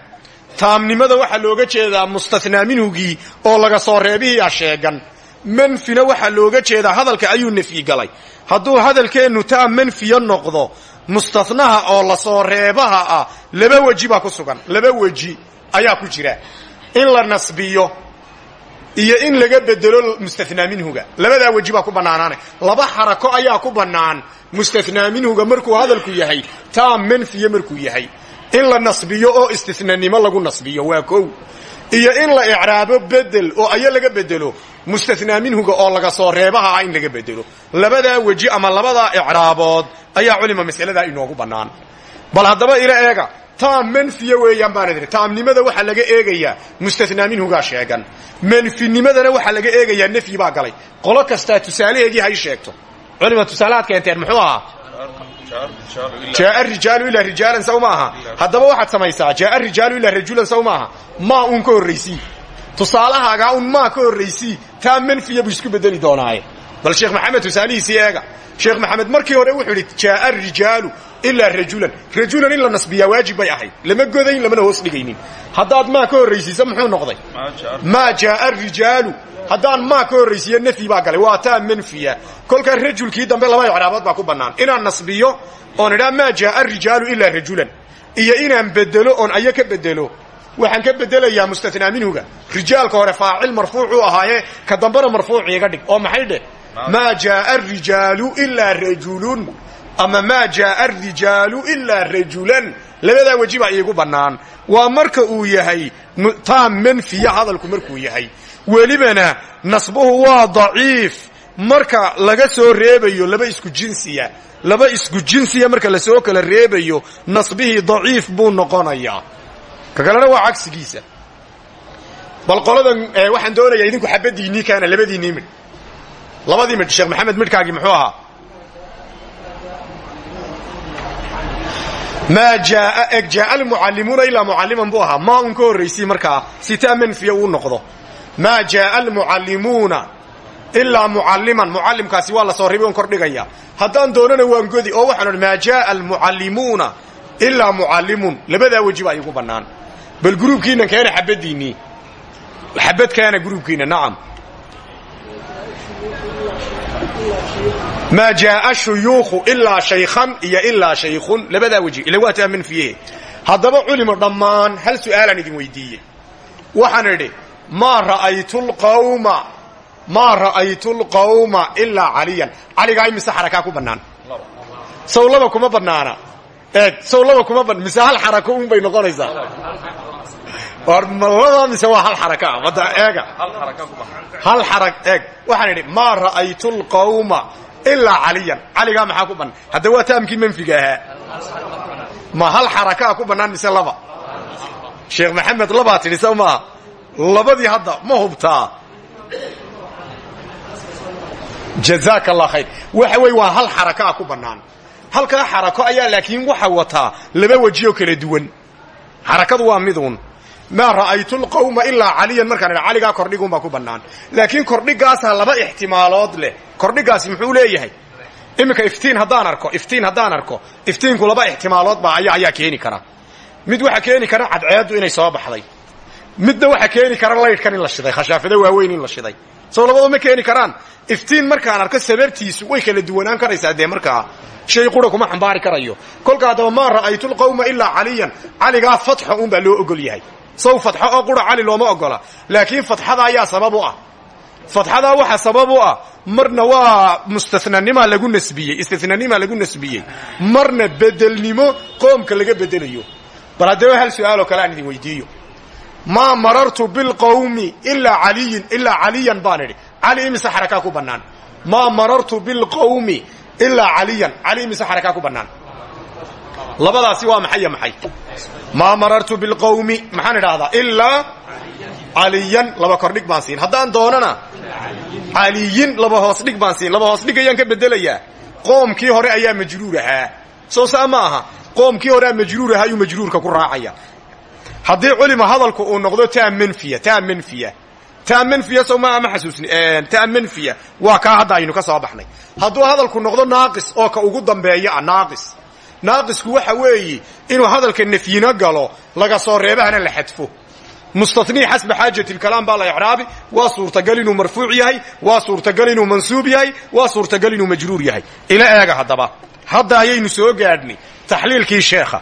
Taamnimada waxaa looga jeedaa mustathnaa minhugii oo laga soo reebihiia sheegan. Manfina waxaa looga jeedaa hadalka ayuu nafyi galay. Hadduu hadalkeennu taam manfiya noqdo mustathnaha oo la soo reebaha ah laba weji baa ku sugan. Laba weji ayaa ku jira. In la nasbiyo iyo in laga bedelo mustathnaa minhuga. Labadaa weji baa ku bannaanaanay laba xarako ayaa ku bannaan mustathnaa minhuga markuu hadalku yahay taam manfiya markuu yahay. In la nasbiyo oo istinanimo lagu nasbiyo waa kow. Iyo in la icraabo bedel oo aya laga bedelo mustathnaa minhuga oo laga soo reebaha ah in laga bedelo. Labadaa weji ama labadaa icraabood ayaa culima masaladaa inoogu bannaan. Bal haddaba ila eega taam manfiya weeyaan baan taamnimada waxaa laga eegayaa mustathnaa minhugaa sheegan. Manfinimadana waxaa laga eegayaa nafyi baa galay. Qolo kastaa tusaalaheegii hay sheegto. Culima tusaalahaad keenteen muxuu ahaa? Jaaa rijaalu ilaa rijaalan saw maaha haddaba waxaad samaysaa jaaa rijaalu ilaa rajulan saw maaha maa uun ka horraysii tusaalahaagaa un maa ka horraysii taa manfiya buu isku bedeli doonaaye. Bal sheekh maxamed tusaalihiisii eega. Sheekh maxamed markii hore wuxuu idhi jaaa rijaalu ilaa rajulan rajulan in la nasbiyaa waajib bay ahayd lama godayn lamana hoos dhigaynin haddaad maa ka horraysiisa muxuu noqday maa jaaa rijaalu haddaan maa ka horraysiiyo nafyi baa galay waa taa manfiya kolkaa rajulkii dambe laba icraabood baa ku bannaan inaan nasbiyo oon idhaa maa jaaa rijaalu ilaa rajulan iyo inaan bedelo oon ayo ka bedelo waxaan ka bedelayaa mustathnaa minhuga rijaalka hore faacil marfuucuu ahaaye ka dambena marfuuc iga dhig oo maxay dheh maa jaaa arijaalu ilaa rajulun ama maa jaaa arijaalu ilaa rajulan. Labadaa weji baa iigu bannaan. Waa marka uu yahay taam manfiya hadalku markuu yahay. Welibana nasbuhu waa daciif. Marka laga soo reebayo laba isku jinsiya laba isku jinsiya marka la soo kala reebayo nasbihii daciif buu noqonayaa ka kalena waa cagsigiisa. Bal qoladan waxaan doonayaa idinku xabadiinnii kaana labadiinnii midh labadii midh maxamed midhkaagii muxuu ahaa maa jaaa eg jaaa almucallimuuna ilaa mucalliman buu ahaa maa un ka horraysii markaa sitaa manfiya uu noqdo maa jaaa almucallimuuna ilaa mucalliman mucallimkaasi waa la soo ribay on kor dhigaya haddaan doonana waan godi oo waxaan odhi maa jaaa almucallimuuna ilaa mucallimun labadaa weji baa iigu bannaan bal gruubkiinna keena xabadiinnii xabad keena gruubkiinna nacam maa jaaa shuyuukhu ilaa shaykhan iyo ilaa shaykhun labadaa weji ila waa taa manfiyehe haddaba culimo dhammaan hal su'aalaan idin weydiiyey waxaan idhi maa ra'aytu lqawma maa ra'aytu lqawma ilaa caliyan caligaa imise xarakaa ku bannaan saw laba kuma bannaana eeg sow laba kuma ban mise hal xarako un bay noqonaysaa laba mise waa hal xaraka ah wada eega hal xara eeg waxaan idhi maa ra'aytu lqawma ilaa caliyan caligaa maxaa ku bannaan hadda waa taamkii manfiga ahaa ma hal xarakaa ku bannaan mise laba sheekh maxamed labaa tidhi sow maaha labadii hadda ma hubtaa jazaaka allah khayr waxa wey waa hal xarakaa ku bannaan halkaa xarako ayaa laakiin waxa wataa laba weji oo kala duwan xarakadu waa miduun maa ra'aytu lqawma ilaa caliyan. Markaan idha caligaa kordhiguunbaa ku bannaan. Laakiin kordhigaasaa laba ixtimaalood leh. Kordhigaasi muxuu leeyahay? Iminka iftiin haddaan arko iftiin haddaan arko iftiinku laba ixtimaalood baa aya ayaa keeni kara. Mid waxa keeni kara cadceeddu inay soo baxday. Midna waxa keeni kara laydhkan in la shiday khashaafado waaweyn in la shiday. Sow labadu ma keeni karaan. Iftiin markaan arko sababtiisu way kala duwanaan karaysaa. Dee markaa shay qura kuma xambaari karayo. Kolka haddaba maa ra'aytu lqawma ilaa caliyan. Caligaa fatxo unbaa loo ogol yahay sow fatxo oo qura cali looma ogola laakiin fatxada ayaa sabab u ah. Fatxadaa waxa sabab u ah marna waa mustananimaa lagu nasbiyey istinanimaa lagu nasbiyey. Marna bedelnimo qoomka laga bedelayo. Bal haddaba hal su'aaloo kale aan idin weydiiyo. Maa marartu bilqawmi ilaa caliyin ilaa caliyan baan idhi. Cali imise xarakaa ku bannaan. Maa marartu bilqawmi ilaa caliyan cali labadaasi waa maxay maxay? Maa marartu bilqawmi maxaan idhaahdaa ilaa caliyan laba kordhig baan siin. Haddaan doonana caliyin laba hoos dhig baan siin. Laba hoos dhig ayaan ka bedelayaa. Qoomkii hore ayaa majruur ahaa. Soo saa ma aha. Qoomkii horea majruur ahaa ayuu majruurka ku raacaya. Haddii culima hadalku uu noqdo taa manfiya taa manfiya taa manfiya sow ma xasuusni. Taa manfiya waa kaa hadda aynu ka soo baxnay. Hadduu hadalku noqdo naaqis oo ka ugu dambeeya ah naaqis naaqisku waxa weeye inuu hadalka nafyino galo laga soo reebahana la xadfo. Mustathnii xasba xaajati lkalaam baa la icraabi waa suurtagal inuu marfuuc yahay waa suurtagal inuu mansuub yahay waa suurtagal inuu majruur yahay. Ila eega haddaba hadda ayaynu soo gaadhnay taxliilkii sheekha.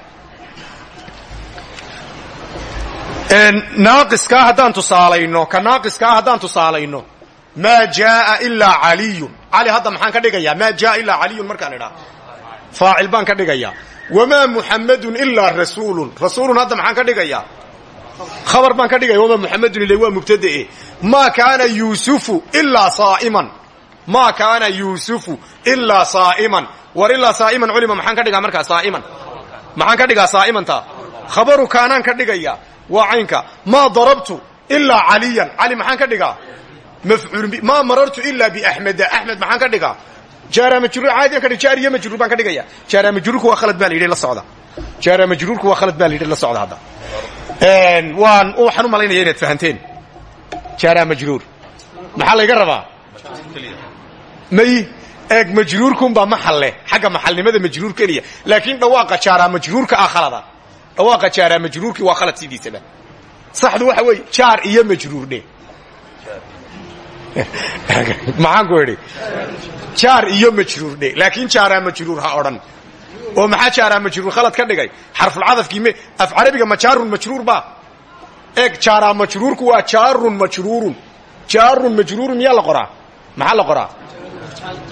Naaqiskaa haddaan tusaalayno ka naaqiskaa haddaan tusaalayno maa jaaa ilaa caliyun. Cali hadda maxaan ka dhigayaa maa jaaa ilaa caliyun markaan idhaa faacil baan ka dhigayaa wamaa muxammadun ilaa rasuulun rasuulun hadda maxaan ka dhigayaa khabar baan ka dhigaya wamaa muxammadun ila waa mubtadae maa kaana yuusufu ilaa saa'iman. Maa kaana yuusufu ilaa saa'iman. War ilaa saa'iman culima maxaan ka dhigaa markaa saa'iman? Maxaan ka dhigaa saa'imanta khabaru kaanaan ka dhigaya waa caynka. Maa darabtu ilaa caliyan. Cali maxaan ka dhigaa? Mafcuul maa marartu ilaa biaxmeda axmed maxaan ka dhigaa jaara majruur caadiyan ka dhig jaar iyo majruur baan ka dhigaya. Jaara majruurku waa khalad baa la yidhi la socda. Jaara majruurku waa khalad baa la yidhi la socda hadda. Waan waxaan u malaynaya inaad fahanteen. Jaara majruur. Maxaa layga rabaa? May eeg majruurkunbaa maxal leh xagga maxalnimada majruur keliya. Laakiin dhawaaqa jaara majruurka ah khalada. Dhawaaqa jaara majruurkii waa khalad sidiisaba. Saxdu waxa weeye jaar iyo majruurdhe maxaan ku idhi jaar iyo majruurdhe laakiin jaaraa majruur ha odhan. Oo maxaa jaaraa majruur? Khalad ka dhigay. Xarfulcadafkii af carabiga ma jaarun majruur ba eeg jaaraa majruurku waa jaarun majruurun. Jaarun majruurun miyaa la qoraa? Maxaa la qoraa?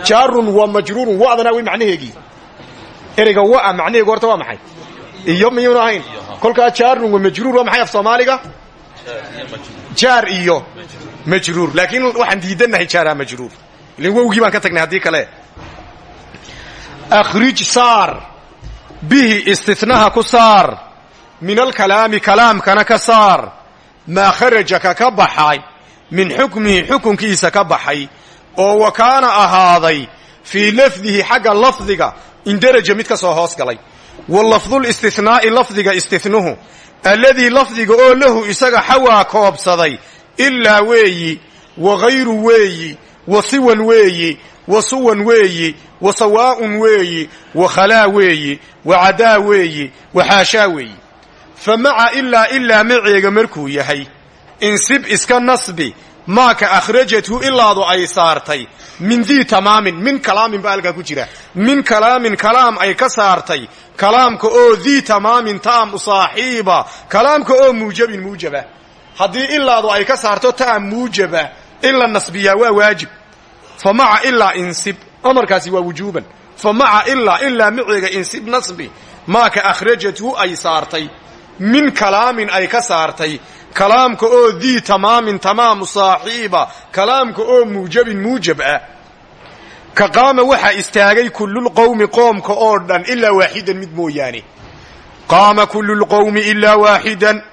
Jaarun waa majruurun. Wa'dana way macnaheegii ereyga wa'a macnaheegu horta waa maxay? Iyo miyuunu ahayn? Kolkaa jaarun waa majruur waa maxay af soomaaliga? Jaar iyo majruur. Laakiin waxaan diidannahay jaaraa majruur. Ilan wowgii baan ka tagnay haddii kale. Akhrij saar. Bihi istinaha ku saar. Min alkalaami kalaamkana ka saar. Maa kharajaka ka baxay. Min xukmihi xukunkiisa ka baxay. Oo wa kaana ahaaday fii lafdihi xagga lafdiga indaraja mid ka soo hoos galay. Wa lafdulistinaa'i lafdiga istinuhu alladii lafdiga oo lahu isaga xawaa koobsaday ilaa weeyi wa hayru weeyi wa siwan weeyi wa suwan weeyi wa sawaa'un weeyi wa khalaa weeyi wa cadaa weeyi wa xaashaa weeyi. Fa maca ilaa ilaa maceega markuu yahay. Insib iska nasbi maaka akhrajathu ilaadu ay saartay. Min dii tamaamin min kalaamin baa halkaa ku jira. Min kalaamin kalaam ay ka saartay. Kalaamka oo dii tamaamin taam u saaxiiba. Kalaamka oo muujabin muujaba haddii ilaadu ay ka saarto taam muujaba in la nasbiyaa waa waajib. Fa maca ilaa insib amarkaasi waa wujuuban. Fa maca ilaa ilaa maceega insib nasbi maaka akhrajathu ay saartay. Min kalaamin ay ka saartay. Kalaamka oo dii tamaamin tamaamu saaxiiba. Kalaamka oo muujabin muujab ah. Ka qaama waxaa istaagay kullulqowmi qoomka oo dhan ilaa waaxidan mid mooyaane. Qaama kullu lqowmi ilaa waaxidan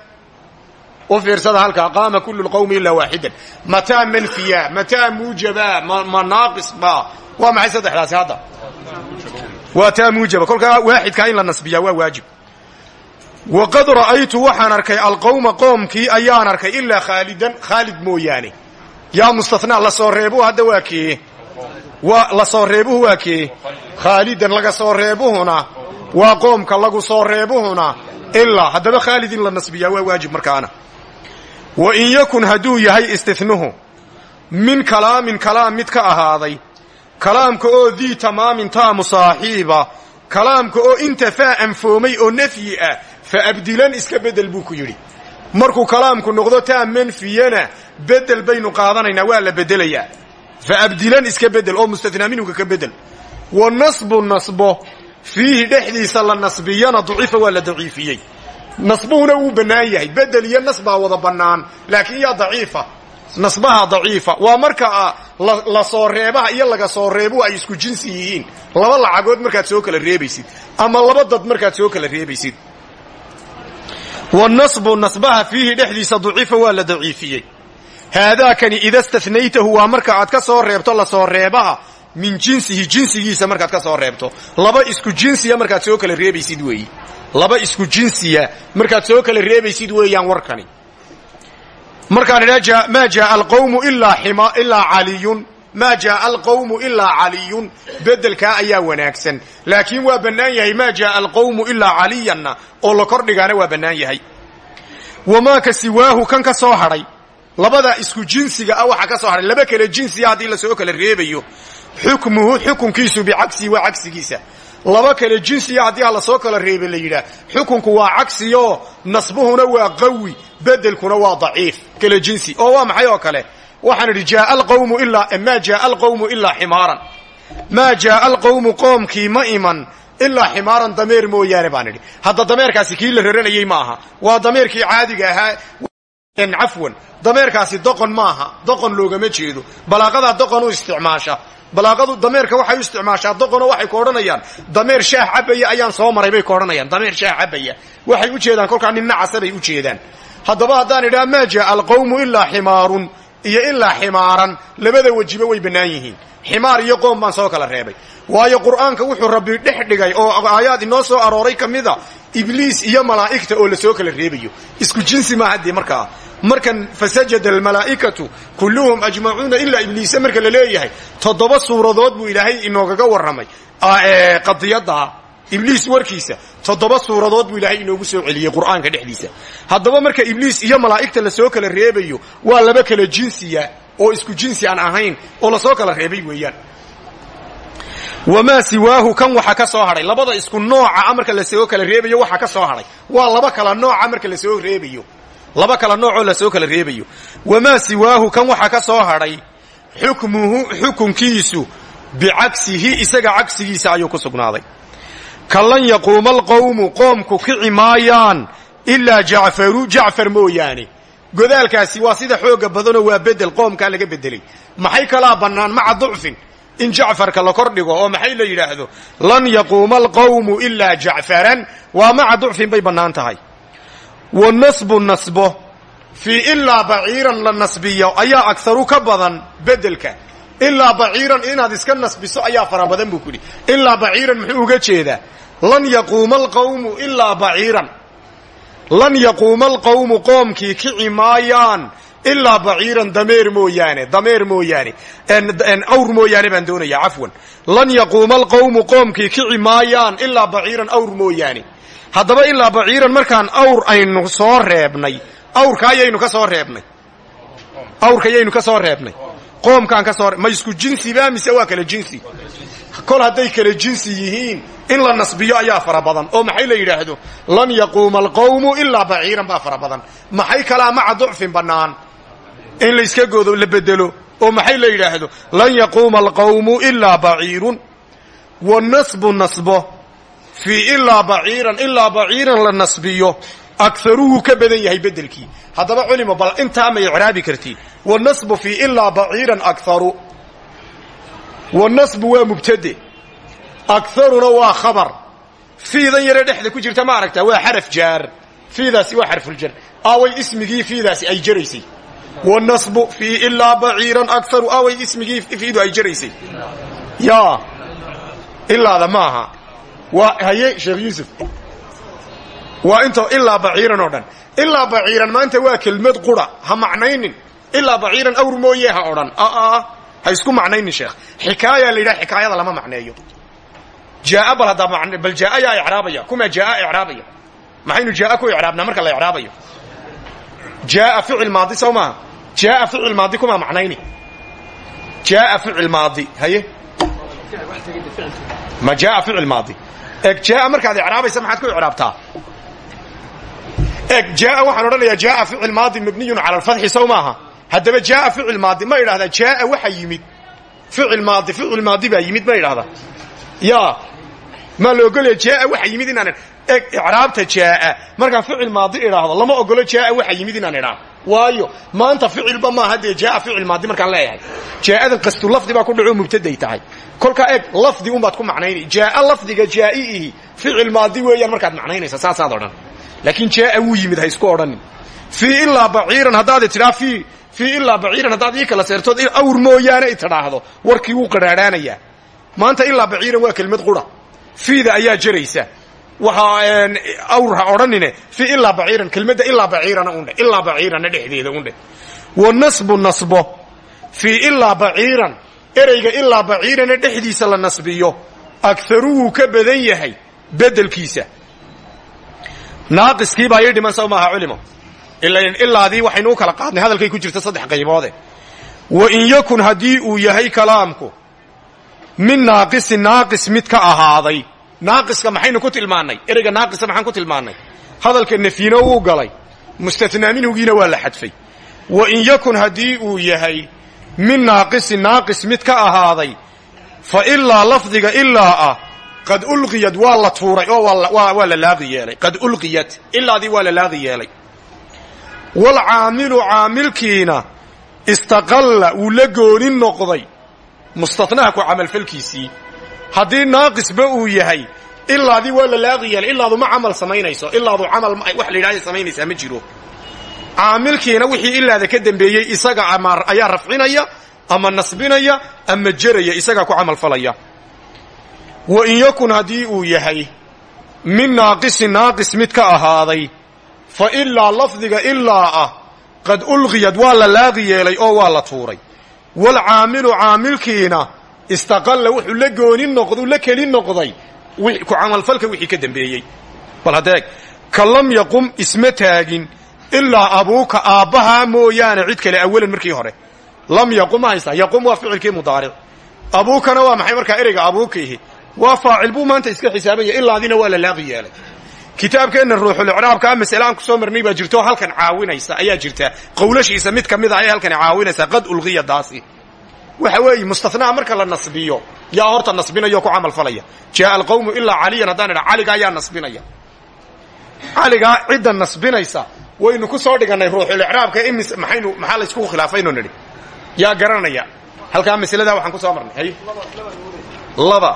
u fiirsada halkaa qaama kullu lqowmi ilaa waaxidan. Mataa manfiya mataa muujaba ma naaqis ba. Waa maxay saddexdaasi hadda? Waa taa muujaba. Kolkaa waaxidkaa in la nasbiyaa waa waajib. Waqad ra'aytu waxaan arkay alqowma qoomkii ayaan arkay ilaa khaalidan khaalid mooyaane. Yaa mustathnaa la soo reebuhu hadda waa kee? Waa la soo reebuhu waa kee? Khaalidan laga soo reebuhuna? Waa qoomka lagu soo reebuhuna? Ilaa haddaba khaalid in la nasbiyaa waa waajib markaana wa in yakun hadduu yahay istihnuhu min kalaamin kalaam mid ka ahaaday kalaamka oo dii tamaamin taamu saaxiiba kalaamka oo intafaa anfoomay oo nafyi ah fa abdilan iska bedel buu ku yidhi. Markuu kalaamku noqdo taa manfiyana bedel baynu qaadanaynaa waa la bedelayaa fa abdilan iska bedel oo mustathnaa minhuka ka bedel wa nasbu nasbo fiihi dhexdiisa la nasbiyana daciifa waa la daciifiyey nasbuhuna wuu bannaan yahay. Bedel iyo nasbaa wada bannaan laakiin yaa daciifa. Nasbaha daciifa. Waa marka la soo reebaha iyo laga soo reebuhu ay isku jinsi yihiin. Laba lacagood markaad soo kala reebaysid ama laba dad markaad soo kala reebaysid. Wanasbu nasbaha fiihi dhexdiisa daciifa waa la daciifiyey. Haadaakani ida stathnaytahu waa marka aad ka soo reebto la soo reebaha min jinsihi jinsigiisa markaad ka soo reebto. Laba isku jinsiya markaad soo kala reebaysid weeyi laba isku jinsiya markaad soo kala reebaysid weeyaan warkani. Markaan idhaa maa jaaa alqawmu ilaa caliyun maa jaaa alqawmu ilaa caliyun. Bedelkaa ayaa wanaagsan. Laakiin waa bannaan yahay maa jaaa alqawmu ilaa caliyanna oo la kordhigaana waa bannaan yahay. Wamaa ka siwaahu kan ka soo hadhay labada isku jinsiga ah waxa ka soo hadhay laba kale jinsiya haddii la soo kala reebayo. Xukmuhu xukunkiisu bicagsihi waa cagsigiisa laba kale jinsiya haddii ha la soo kala reebe la yidhaah. Xukunku waa cagsiyo nasbuhuna waa qawi bedelkuna waa daciif. Kale jinsi. Oo waa maxay oo kale? Waxaan idhi alqawmu ilaa maa jaaa alqawmu ilaa ximaaran. Maa jaaa alqawmu qoomkii ma iman ilaa ximaaran dameer mooyaane baan idhi. Hadda dameerkaasi kii la raranayey ma aha. Waa dameerkii caadiga ahaa. Cafwan. Dameerkaasi doqon maaha doqon loogama jeedo. Balaaqadaa doqon u isticmaasha balaaqadu dameerka waxay u isticmaashaa doqonoo waxay ku odhanayaan dameer shaah cabaya ayaan soo maray bay ku odhanayaan dameer shaah cabaya. Waxay u jeedaan kolkaa nin nacasa bay u jeedaan. Haddaba haddaan idhaha maa jaaa alqawmu ilaa ximaarun iyo ilaa ximaaran labada wejiba way bannaan yihiin. Ximaar iyo qoom baan soo kala reebay. Waayo qur'aanka wuxuu rabbi dhex dhigay oo aayaad inoo soo arooray ka mida ibliis iyo malaa'igta oo la soo kala reebayo. Isku jinsi maaha haddii markaa markan fasajada almalaa'ikatu kulluhum ajmacuuna ilaa ibliise marka la leeyahay toddoba suuradood buu ilaahay inoogaga warramay. Qadiyaddaa ibliis warkiisa toddoba suuradood buu ilaahay inoogu soo celiyey qur'aanka dhexdiisa. Haddaba marka ibliis iyo malaa'igta la soo kala reebayo waa laba kala jinsiya oo isku jinsi aan ahayn oo la soo kala reebay weeyaan. Wamaa siwaahu kan waxa ka soo hadhay labada isku nooca marka la soo kala reebayo waxa ka soo hadhay waa laba kala nooca marka la soo reebayo laba kala noocoo la soo kala reebayo. Wamaa siwaahu kan waxa ka soo hadhay xukmuhu xukunkiisu bicagsihi isaga cagsigiisa ayuu ku sugnaaday. Ka lan yaquuma alqowmu qoomku kici maayaan ilaa jacfaru jacfar mooyaane. Godaalkaasi waa sida xooga badanoo waa bedel qoomkaa laga bedelay. Maxay kalaa bannaan? Maca ducfin. In jacfarka la kor dhigo oo maxay la yidhaahdo lan yaquuma alqawmu ilaa jacfaran. Waa maca ducfin bay bannaan tahay wa nasbu nasbo. Fii ilaa baciiran la nasbiyo ayaa agharu ka badan bedelka ilaa baciiran inaad iska nasbiso ayaa fara badan buu ku yidhi. Ilaa baciiran muxuu uga jeedaa lan yaquuma alqawmu ilaa baciiran. Lan yaquuma alqawmu qoomkii kici maayaan ilaa baciiran dameer mooyaane dameer mooyaane. Awr mooyaane baan doonaya cafwan. Lan yaquuma alqawmu qoomkii kici maayaan ilaa baciiran awr mooyaane haddaba ilaa baciiran markaan awr aynu soo reebnay. Awrka ayaynu ka soo reebnay. Awrka ayaynu ka soo reebnay. Qoomkaan ka soo ma isku jinsiba mise waa kala jinsi? Kol hadday kala jinsi yihiin in la nasbiyo ayaa fara badan. Oo maxay la yidhaahdo? Lan yaquuma alqawmu ilaa baciiran baa fara badan. Maxay kalaa maca ducfin bannaan? In layska goodo la bedelo oo maxay la yidhaahdo? Lan yaquuma alqawmu ilaa baciirun. Wa nasbu nasbo fii ilaa baciiran ilaa baciiran la nasbiyo. Akaruhu ka badan yahay bedelkii haddaba culimo bal intaa ma icraabi kartiin wanasbu fii ilaa baciiran akaru wanasbu waa mubtade. Akaruna waa khabar. Fiidan yare dhexda ku jirta ma aragtaa waa xaraf jaar. Fiidaasi waa xarfuljar aaway ismigii fiidaasi ay jaraysay. Wanasbu fii ilaa baciiran akaru aaway ismigii fiidu ay jaraysay. Ya ilaada maaha waa haye sheekh yuusuf. Waa into ilaa baciiran oo dhan. Ilaa baciiran maanta waa kelmad qura ha macnaynin. Ilaa baciiran awr mooye ha odhan. Ha isku macnaynin sheekh. Xikaaya la yidhaha xikaayada lama macneeyo. Jaaa bal haddaa bal jaaa yaa icraabaya kumaa jaaa icraabaya maxaynu jaaa ku icraabnaa marka la icraabayo? Jaaa ficil maadi sow maaha? Jaaa ficil maadi kumaa macnayni. Jaaa ficil maadi haye? Ma jaaa ficil maadi eg markaad icraabaysa maxaad ku icraabtaa? Eg jaaa waxaan odhanayaa jaaa ficil maadi mabniyun cala alfatxi sow maaha. Haddaba jaaa ficil maadi ma idhahdaa jaaa waxa yimid. Ficil maadi ficil maadi baa yimid ma idhahdaa ya maa la ogolaya jaaa waxa yimid inaan eg icraabta jaaa. Markaan ficil maadi idhaahdo lama ogolo jaaa waxa yimid inaan idhaahdo waayo maanta ficilba maaha dee jaaa ficil maadi markaan leeyahay. Jaa'adan qastu lafdi baa ku dhaco mubtaday tahay. Kolkaa eg lafdi unbaad ku macnaynay jaaa lafdiga jaa'iihi ficil maadi weeyaan markaad macnaynaysa saasaad odhan. Laakiin jaaa wuu yimid ha isku odhanin fii ilaa baciiran haddaad tidhaa fii fii ilaa baciiran ii kala seertood awr mooyaane i warkii wuu qadhaadhaanayaa. Maanta ilaa baciiran waa kelmad qura. Fiida ayaa jaraysa awr ha odhanine fii ilaa baciiran kelmadda ilaa baciirana undhe ilaa baciirana dhexdeeda undhe wa nasbu nasbo fii ilaa baciiran ereyga ilaa baciirana dhexdiisa la nasbiyo. Agaru wuu ka badan yahay bedelkiisa naaqiskii baa ii dhiman sow maaha culimo. Ilaadii waxaynu u kala qaadnay hadalkay ku jirta saddex qayboode. Wa in yakun haddii uu yahay kalaamku min naaqisin naaqis mid ka ahaaday naaqiska maxaynu ku tilmaannay? Ereyga naaqisa maxaan ku tilmaannay? Hadalka nafyino wuu galay. Mustathnaa minhugiina waa la xadfay. Wa in yakun haddii uu yahay min naaqisin naaqis mid ka ahaaday fa ilaa lafdiga ilaa ah qad ulqiyad waa la tuuray oo waa la laaqi yeelay. Qad ulqiyad ilaadii waa la laaqi yeelay. Waalcaamilu caamilkiina istaqalla wuu la goonin noqday. Mustatnaha ku camalfalkiisii haddii naaqisba uu yahay ilaadii waa la laaqi yeelay ilaadu ma camal samaynayso ilaadu camal wax la yidhahda samaynaysaa ma jiro. Caamilkiina wixii ilaada ka dambeeyey isaga ama ayaa rafcinaya ama nasbinaya ama jeraya isagaa ku camalfalaya wa in yakun haddii uu yahay min naaqisin naaqis mid ka ahaaday fa ilaa lafdiga ilaa ah qad ulqiyad waa la laaqi yeelay oo waa la tuuray. Waalcaamilu caamilkiina istaqalla wuxuu la gooni noqdu la keli noqday. Ku camalfalka wixii ka dambeeyey. Bal haddeeg ka yaqum isma taagin ilaa abuuka aabbahaa mooyaane cid kale awalan markii hore. Lam yaqum ma haysaa yaqum waa ficilkii mudaaric. Abuukana waa maxay markaa ereyga abuukiihi? Waa faacil buu maanta iska xisaabanya ilaadina waa la laaqi yeelay. Kitaabkeenna ruuxulicraabkaa masale aan ku soo marnay baa jirto halkan caawinaysa ayaa jirta. Qowlashiisa mid ka mid a ayay halkani caawinaysaa qad ulqiya daasi waxa weeye mustathnaa marka la nasbiyo yaa horta nasbinaya oo ku camal falaya. Jaaa alqawmu ilaa caliyan haddaan idha caligaa yaa nasbinaya. Caligaa cidda nasbinaysa waynu ku soo dhigannay ruuxulicraabka imis maxaynu maxaa laysku khilaafaynu nidhi? Yaa garanaya. Halkaa masaladaa waxaan ku soo marnay haye? Laba.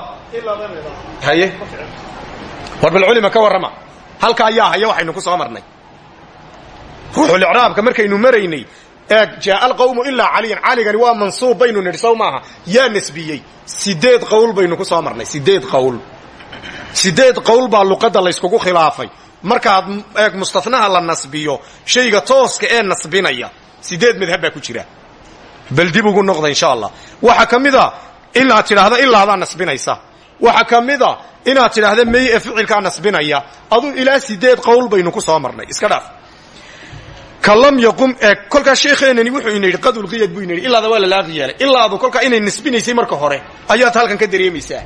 Haye? War bal culima ka warrama. Halkaa yaa haya waxaynu ku soo marnay. Ruuxulicraabka markaynu maraynay eeg jaaa alqawmu ilaa caliyan. Caligani waa mansuub baynu nidhi sow maaha. Yaa sideed qowl baynu ku soo marnay. Sideed qowl sideed qowl baa luqadda layskugu khilaafay. Markaad eeg mustathnaha la nasbiyo shayga tooska ee nasbinaya sideed madhab baa ku jira. Bal dib ugu noqda insha allah waxaa ka mid a inaad tidhaahda ilaadaa nasbinaysa. Waxaa ka mid a inaad tidhaahda mey ficilkaa nasbinaya. Aduu ilaa sideed qowl baynu ku soo marnay. Iska dhaaf lam yaqum ee kolkaa sheekheenani wuxuu ina yidhi qadulqiyad buu ina yidhi ilaada waa la laaqi yeelay ilaadu kolkaa inay nasbinaysay marka hore ayaad halkan ka dareemaysaa.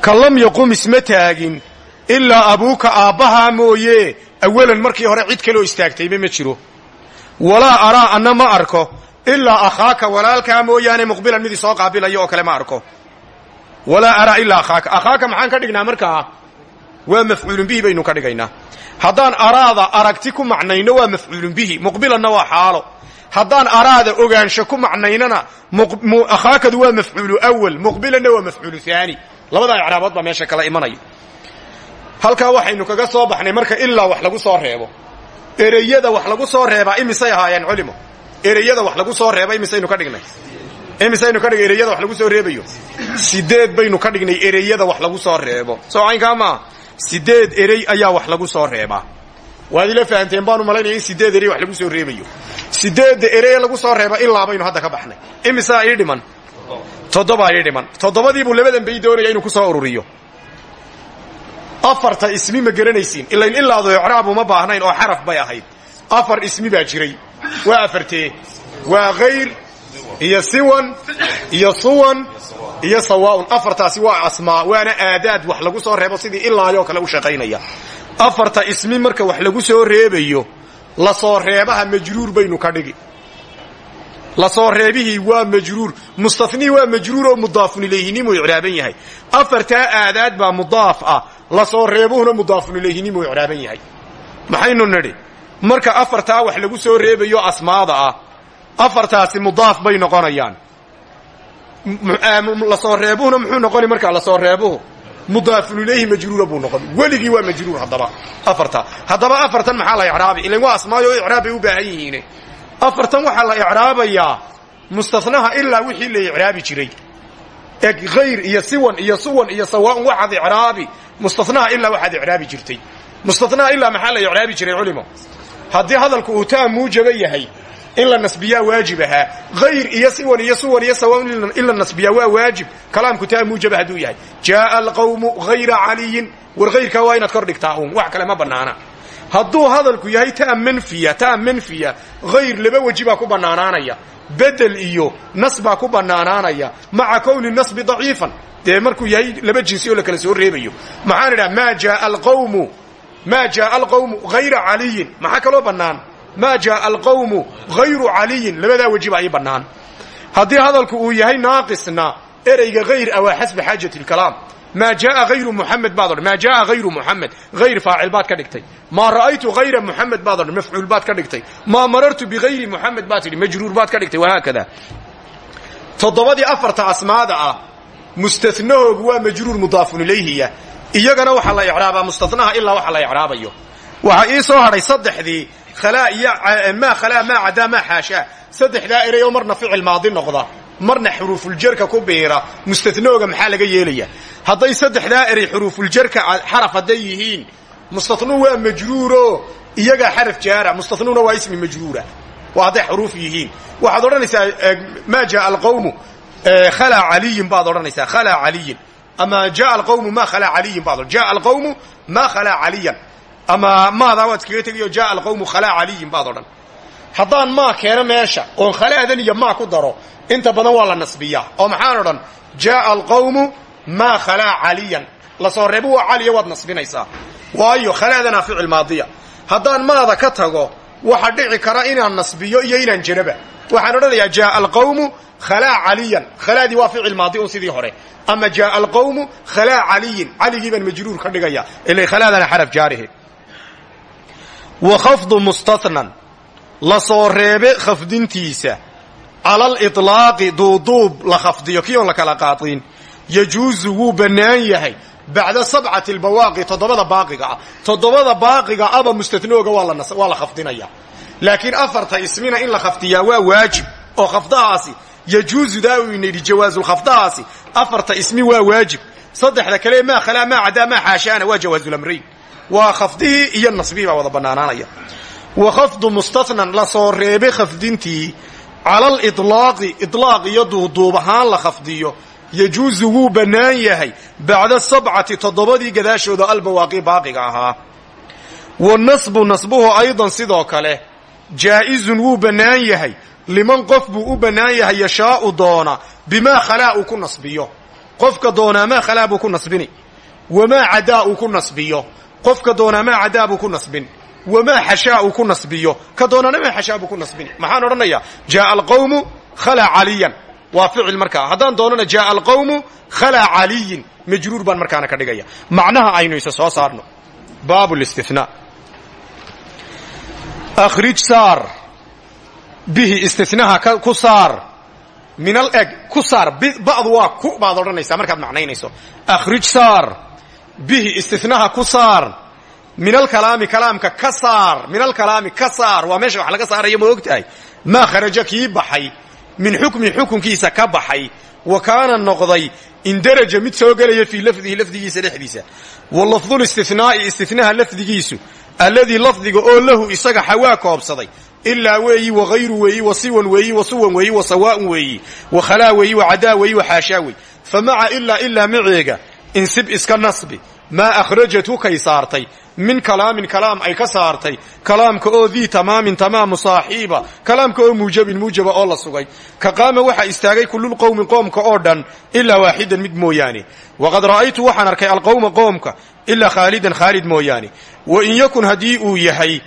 Ka lam yaqum isma taagin ilaa abuuka aabbahaa mooye awalan markii hore cid kaloo istaagtayba ma jiro. Walaa araa anna ma arko. Ilaa akhaaka walaalkaa mooyaane muqbilan midii soo qaabilaya oo kale ma arko. Walaa araa ilaa akhaaka. Akhaaka maxaan ka dhignaa markaa waa mafcuulun bihi baynu ka dhigaynaa. Haddaan araada aragti ku macnayno waa mafcuulun bihi muqbilanna waa xaalo. Haddaan araada ogaansho ku macnaynana akhaakadu waa mafcuulu awal muqbilanna waa mafcuulu haani labadaa icraabood baa meesha kala imanaya. Halkaa waxaynu kaga soo baxnay marka ilaa wax lagu soo reebo. Ereyada wax lagu soo reebaa imisay ahaayeen culimo. Ereyada wax lagu soo reeba imisaynu ka dhignay. Imisaynu ka dhigay ereyada wax lagu soo reebayo. Sideed baynu ka ereyada wax lagu soo reebo. Soo caynkaa maaha sideed erey ayaa wax lagu soo reebaa. Waad ila fahanteen baanu malaynaya in sideed erey wax lagu soo reebayo. Sideedda ereye lagu soo reeba ilaa baynu hadda ka baxnay. Imisaa ii dhiman? Toddobaa ii dhiman. Toddobadiibuu labadan bay doonaya inuu ku soo ururiyo. Afarta ismi ma garanaysiin. Ilain ilaadu icraab uma baahnayn oo xaraf bay ahayd. Afar ismi baa jiray. Waa afartee. Waa khayr iyo siwan iyo suwan iyo sawaaun. Afartaasi waa asmaa waana aadaad wax lagu soo reebo sidii ilaayoo kale u shaqaynaya. Afarta ismi marka wax lagu soo reebayo la soo reebaha majruur baynu ka dhigi. Lasoo reebihii waa majruur mustanihii waa majruur oo mudaafun ilayhinimuu icraaban yahay. Afartaa aadaad baa mudaaf ah la soo reebuhuna mudaafun ilayhinimuu icraaban yahay. Maxaynu nidhi? Marka afartaa wax lagu soo reebayo asmaada ah afartaasi mudaaf bay noqonayaan la soo reebuhuna muxuu noqoni markaa la soo reebuhu? Mudaafun ilayhi majruura buu noqon. Weligii waa majruur haddaba. Afarta. Haddaba afartan maxaa la icraabi? Ilan waa asmaayo icraab bay u baahan yihiin afartan waxaa la icraabayaa mustanaha ilaa wixii la icraabi jiray. Eg khayr iyo siwan iyo suwan iyo sawaaun waxaad icraabi. Mustanaha ilaa waxaad icraabi jirtay. Mustanaha ilaa maxaa la icraabi jiray culimo haddii hadalku uu taa muujaba yahay in la nasbiyaa waajib ahaa hayr iyo siwan iyo suwan iyo sawaaun in la nasbiyaa waa waajib. Kalaamku taa muujaba hadduu yahay. Jaaa alqawmu hayra caliyin. War hayrkaa waa inaad kor dhigtaa uun. Wax kale ma bannaana. Hadduu hadalku yahay taa manfiya taa manfiya hayr laba weji baa ku bannaanaanaya. Bedel iyo nas baa ku bannaanaanaya. Maca kowni nasbi daciifan. Dee markuu yahay laba jinsi oo soo reebayo. Maxaan idhaha maa jaaa alqawmu hayra caliyin. Maxaa kaloo bannaan maa jaaa alqawmu hayru caliyin labadaa weji baa ii bannaan. Haddii hadalku uu yahay naaqisna ereyga hayr ah waa xasba xaajati lkalaam maa jaaa hayru muxamed baad odhan. Maa jaaa hayru muxamed hayr faacil baad ka dhigtay. Maa ra'aytu hayra muxamed baad odhan. Mafcuul baad ka dhigtay. Maa marartu bihayri muxamed baad tidhi. Majruur baad ka dhigtay. Wahaakada toddobadii afarta asmaada ah mustanahoogu waa majruur mudaafun ilayhiya. Iyagana waxaa la icraabaa mustanaha ilaa waxa la icraabayo. Waxaa ii soo hadhay saddexdii maa khalaa maa cadaa maa xaashaa saddexdaa erey oo marna ficil maadi noqda marna xuruufuljarka ku biira mustanahooga maxaa laga yeelaya hadday saddexdaa erey xuruufuljarka xaraf hadday yihiin mustanuu waa majruuro iyagaa xaraf jaara mustanuuna waa ismi majruura waa hadday xuruuf yihiin waxaad odhanaysaa maa jaaa alqawmu khalaa caliyin baad odhanaysaa khalaa caliyin ama jaaa alqawmu maa khalaa caliyin baad jaaa alqawmu maa khalaa caliyan ama maadaa waad iskaga tegayo jaaa alqawmu khalaa caliyin baad odhan. Haddaan maa keeno meesha oon khalaadan iyo maa ku daro inta badan waa la nasbiyaa. Oo maxaan odhan jaaa alqawmu maa khalaa caliyan. Lasoo reebo waa caliya waad nasbinaysaa. Waayo khalaadana ficil maadiya. Haddaan maada ka tago waxa dhici kara inaan nasbiyo iyo inaan jeraba waxaan odhanayaa jaaa alqawmu khalaa caliyan. Khalaadii waa ficil maadi un sidii hore. Ama jaaa alqawmu khalaa caliyin. Caligii baan majruur ka dhigaya ila khalaadana xaraf jaarihe wa khafdu mustanan la soo reebe khafdintiisa. Cala aliطlaaqi duuduub la khafdiyo. Kii oon la kala qaadin yajuusu wuu bannaan yahay. Bacda sabcati albawaaqi toddobada baaqiga ah. Toddobada baaqiga aba mustanooga waa la khafdinaya. Laakiin afarta ismina in la khafdiyaa waa waajib. Oo khafdahaasi yajuusu daa uyna yidhi jawaasulkhafdahaasi afarta ismi waa waajib. Saddexda kale maa khalaa maa cadaa maa xaashaana waa jawaazulamrayn waa khafdihii iyo nasbihii baa wada bannaanaanaya wa khafdu mustanan la soo reebe khafdintii cala aliطlaaqi iطlaaq iyo duuduub ahaan la khafdiyo. Yajuusu wuu bannaan yahay bacda sabcati toddobadii gadaashooda albawaaqi baaqiga ahaa. Wa nasbu nasbuhu aydan sidoo kale jaa'izun wuu bannaan yahay. Liman qof buu u bannaan yahay yashaau doona bimaa khalaa uu ku nasbiyo. Qofka doonaa maa khalaa buu ku nasbini? Wamaa cadaa uu ku nasbiyo qofka doonaa maa cadaa buu ku nasbin wamaa xashaa uu ku nasbiyo. Ka doonaana maa xashaa buu ku nasbini maxaan odhanayaa? Jaaa alqawmu khalaa caliyan. Waa ficil markaa haddaan doonana jaaa alqawmu khalaa caliyin. Majruur baan markaana ka dhigaya macnaha aynu isa soo saarno. Baab listina akhrij saar. Bihi istinaha ku saar. Min al eg. Ku saar. Ba'du waa ku baad odhanaysaa. Markaad macnaynayso. Akhrij saar bihi istinaha ku saar. Min alkalaami kalaamka ka saar. Min alkalaami ka saar. Waa meesha wax laga saaraya ma og tahay maa kharaja kii baxay? Min xukmi xukunkiisa ka baxay. Wa kaana noqday indaraja mid soo gelaya fii lafdihi lafdigiisa dhexdiisa. Wa lafdulistinaa'i istinaha lafdigiisu alladii lafdiga oo lahu isaga xawaa koobsaday. Ilaa weeyi wahayru weeyi wa siwan weeyi wa suwan weeyi wa sawaa'un weeyi wa khalaa weeyi wa cadaa insib iska nasbi. Maa akhrajathu kay saartay? Min kalaamin kalaam ay ka saartay. Kalaamka oo dii tamaamin tamaamu saaxiiba. Kalaamka oo muujabin muujaba oo la sugay. Ka qaama waxaa istaagay kullulqowmi qoomka oo dhan ilaa waaxidan mid mooyaane. Waqad ra'aytu waxaan arkay alqowma qoomka ilaa khaalidan khaalid mooyaane. Wa in yakun haddii uu yahay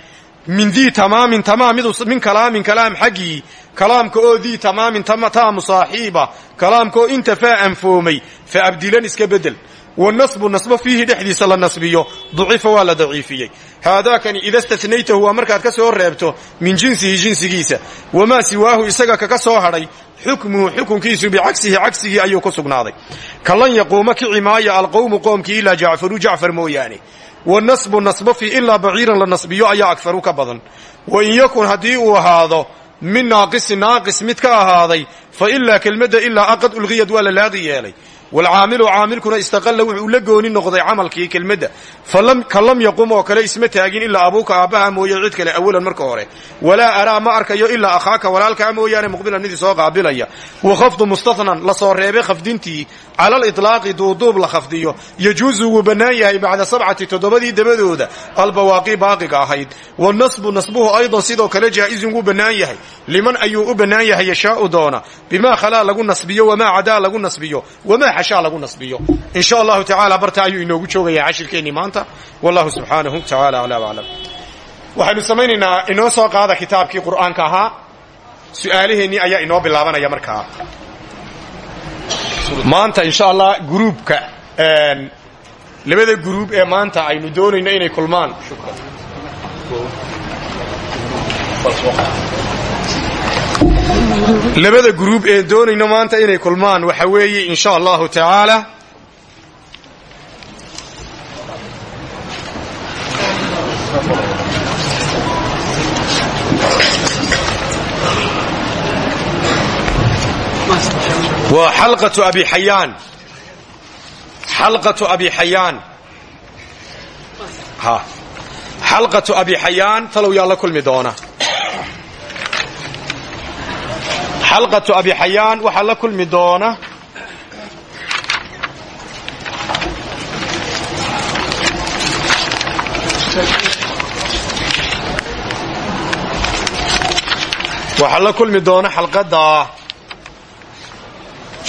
min dii tamaamin tamaam min kalaamin kalaam xaggii. Kalaamka oo dii tamaamin taamu saaxiiba. Kalaamka oo intafaa anfoomay fa abdilan iska bedel wanasbu nasbo fiihi dhexdiisa la nasbiyo. Ducifa waa la daciifiyey. Haadaakani ida statnaytahu waa markaad ka soo reebto min jinsihi jinsigiisa. Wamaa siwaahu isaga kaka soo hadhay xukmuhu xukunkiisu bicagsihi cagsigii ayuu ku sugnaaday. Kalan yaquuma kici maayo alqowmu qoomkii ilaa jacfaru jacfar mooyaane. Wanasbu nasbo fii ilaa baciiran la nasbiyo ayaa agfaru ka badan. Wa in yakun haddii uu ahaado min naaqisi naaqis mid ka ahaaday fa ilaa kelmadda ilaa aqad ulqiyad waa la laaqi yeelay waalcaamilu caamilkuna istaqalla wuxuu la gooni noqday camalkii kelmadda ka lam yaqum oo kale isma taagin ilaa abuuka aabbaha mooye cid kale awalan marka hore walaa araa ma arkayo ilaa akhaaka walaalkaa mooyaane muqbilan midii soo qaabilaya wa khafdu mustathnan la soo reebay khafdintii cala aliطlaaqi duuduub la khafdiyo yajuusu wuu bannaan yahay bacda sabcati toddobadii dabadooda albawaaqi baaqiga ahayd. Wanasbu nasbuhu aydan sidoo kale jaa'izun wuu bannaan yahay. Liman ayuu u bannaan yahay yashaau doona. Bimaa khalaa lagu nasbiyo wamaa cadaa lagu nasbiyo wamaa xashaa lagu nasbiyo. In sha allahu tacaala barta ayuu inoogu joogayaa cashirkeennii maanta. Wallahu subxaanahu tacaala aclaa waclam waxaynu samaynaynaa inoo soo qaada kitaabkii qur'aanka maanta insha allah gruubka labada gruub ee maanta aynu doonayno inay kulmaan. Labada gruub ee doonayno maanta inay kulmaan waxa weeye in sha allahu tacaala waa xalqatu abi xayaan xalqatu abi xayaan xalqatu abi xayaan talow yaa la kulmi doona xalqatu abi xayaan waxaa la kulmi doona waxaa la kulmi doona xalqada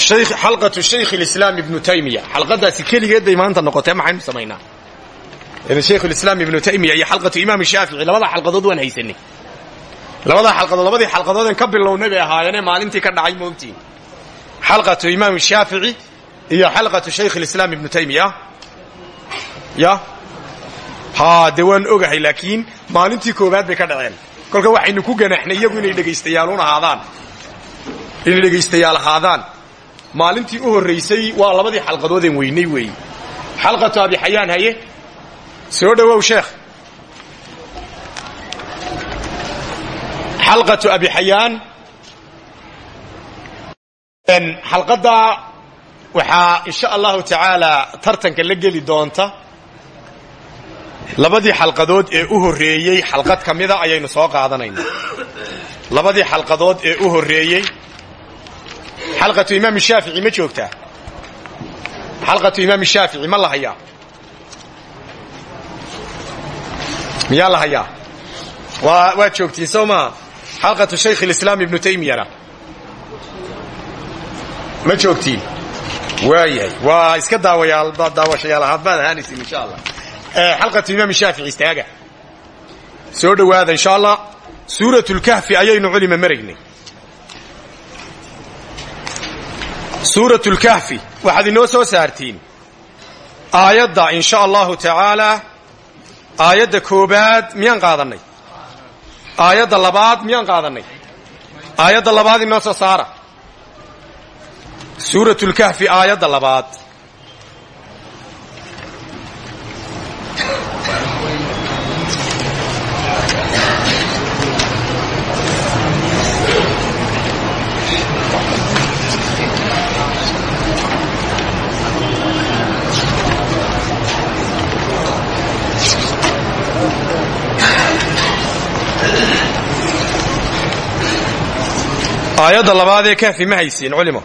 xalqatu shaykh اlislaam ibnu taymiya xalqadaasi keligeedday maanta noqotee maxaynu samaynaa shaykh lislaam ibnu taymiya iyo xalqatu imaam shaafici labada xalqadood waan haysanay. Labadaa xalqadood labadii xalqadoodeen ka bilownay bay ahaayeene maalintii ka dhacay moogtiin xalqatu imaam shaafici iyo xalqatu shaykh lislaam ibnu taymiya ya? Ha dee waan ogahay laakiin maalintii koowaad bay ka dhaceen. Kolka waxaynu ku ganaxnay iyagu inay dhegaystayaal ahaadaan inay dhegaystayaal ahaadaan maalintii u horraysay waa labadii xalqadoodeen weynay weeye xalqatu abi xayaan haye. Soo dhowow sheekh xalqatu abi xayaan xalqaddaa waxaa insha allahu tacaala tartanka la geli doonta. Labadii xalqadood ee u horreeyey xalqad ka mida ayaynu soo qaadanaynaa. Labadii xalqadood ee u horreeyey xalqatu imaam shaafici ma joogtaa xalqatu imaam shaafici ma la hayaa miyaa la hayaa waa waad joogtiin soo maa xalqatu shaykh اlislaam ibnu taymiyana ma joogtiin? Waayahay waa iska daawayaal daawashayaal ahaad baad ahaanaysin insha allah xalqatu imaam shaafici istaaga. Soo dhowaada insha allah suurat اlkahfi ayaynu culima maraynay suurat lkahfi waxaad inoo soo saartiin. Aayadda in sha allahu tacaala. Aayadda koobaad miyaan qaadannay? Aayadda labaad miyaan qaadannay? Aayadda labaad inoo soo saara. Suurat lkahfi aayadda labaad aayadda labaad ee kahfi ma haysiin culimo.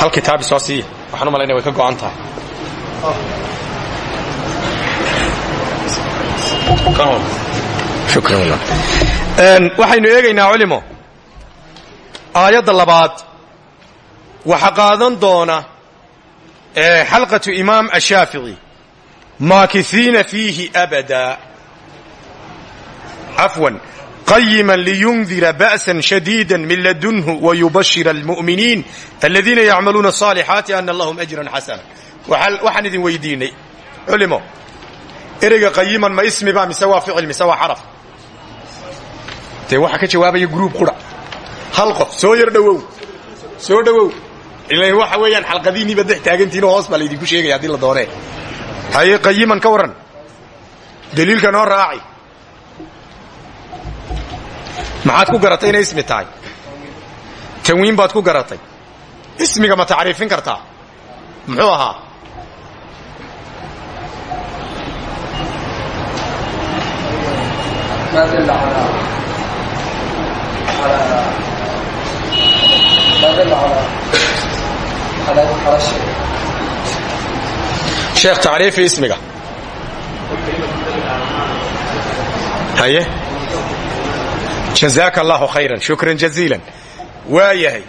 Hal kitaabi soo siiya waxaan u way ka go'an tahay. Waxaynu eegaynaa culimo. Aayadda labaad waxa qaadan doona xalqatu imaam ashaafici maakisiina fiihi abada. Cafwan qayima liyundira ba'san shadiida min ladunhu wayubashira almu'miniin aladiina yacmaluuna asalixaati ana lahum ajran xasana waxaan idin weydiinay culimo ereyga qayiman ma ismiba mise waa ficil mise waa xaraf dee waxaa ka jawaabaya gruub qura hal qof soo yar dhowow soo dhowow ilan waxa weeyaan xalqadiinniiba dex taagantiinoo hoos baa laydinku sheegaya haddii la doonee haye qayiman ka warran daliilka noo raaci maxaad ku garatay inay ismi tahay. Tanwiin baad ku garatay. Ismiga ma tacriifin kartaa? Muxuu ahaa? Sheekh tacriifi ismiga. Haye jazaaka allahu khayran. Shukran jaziilan waa yahay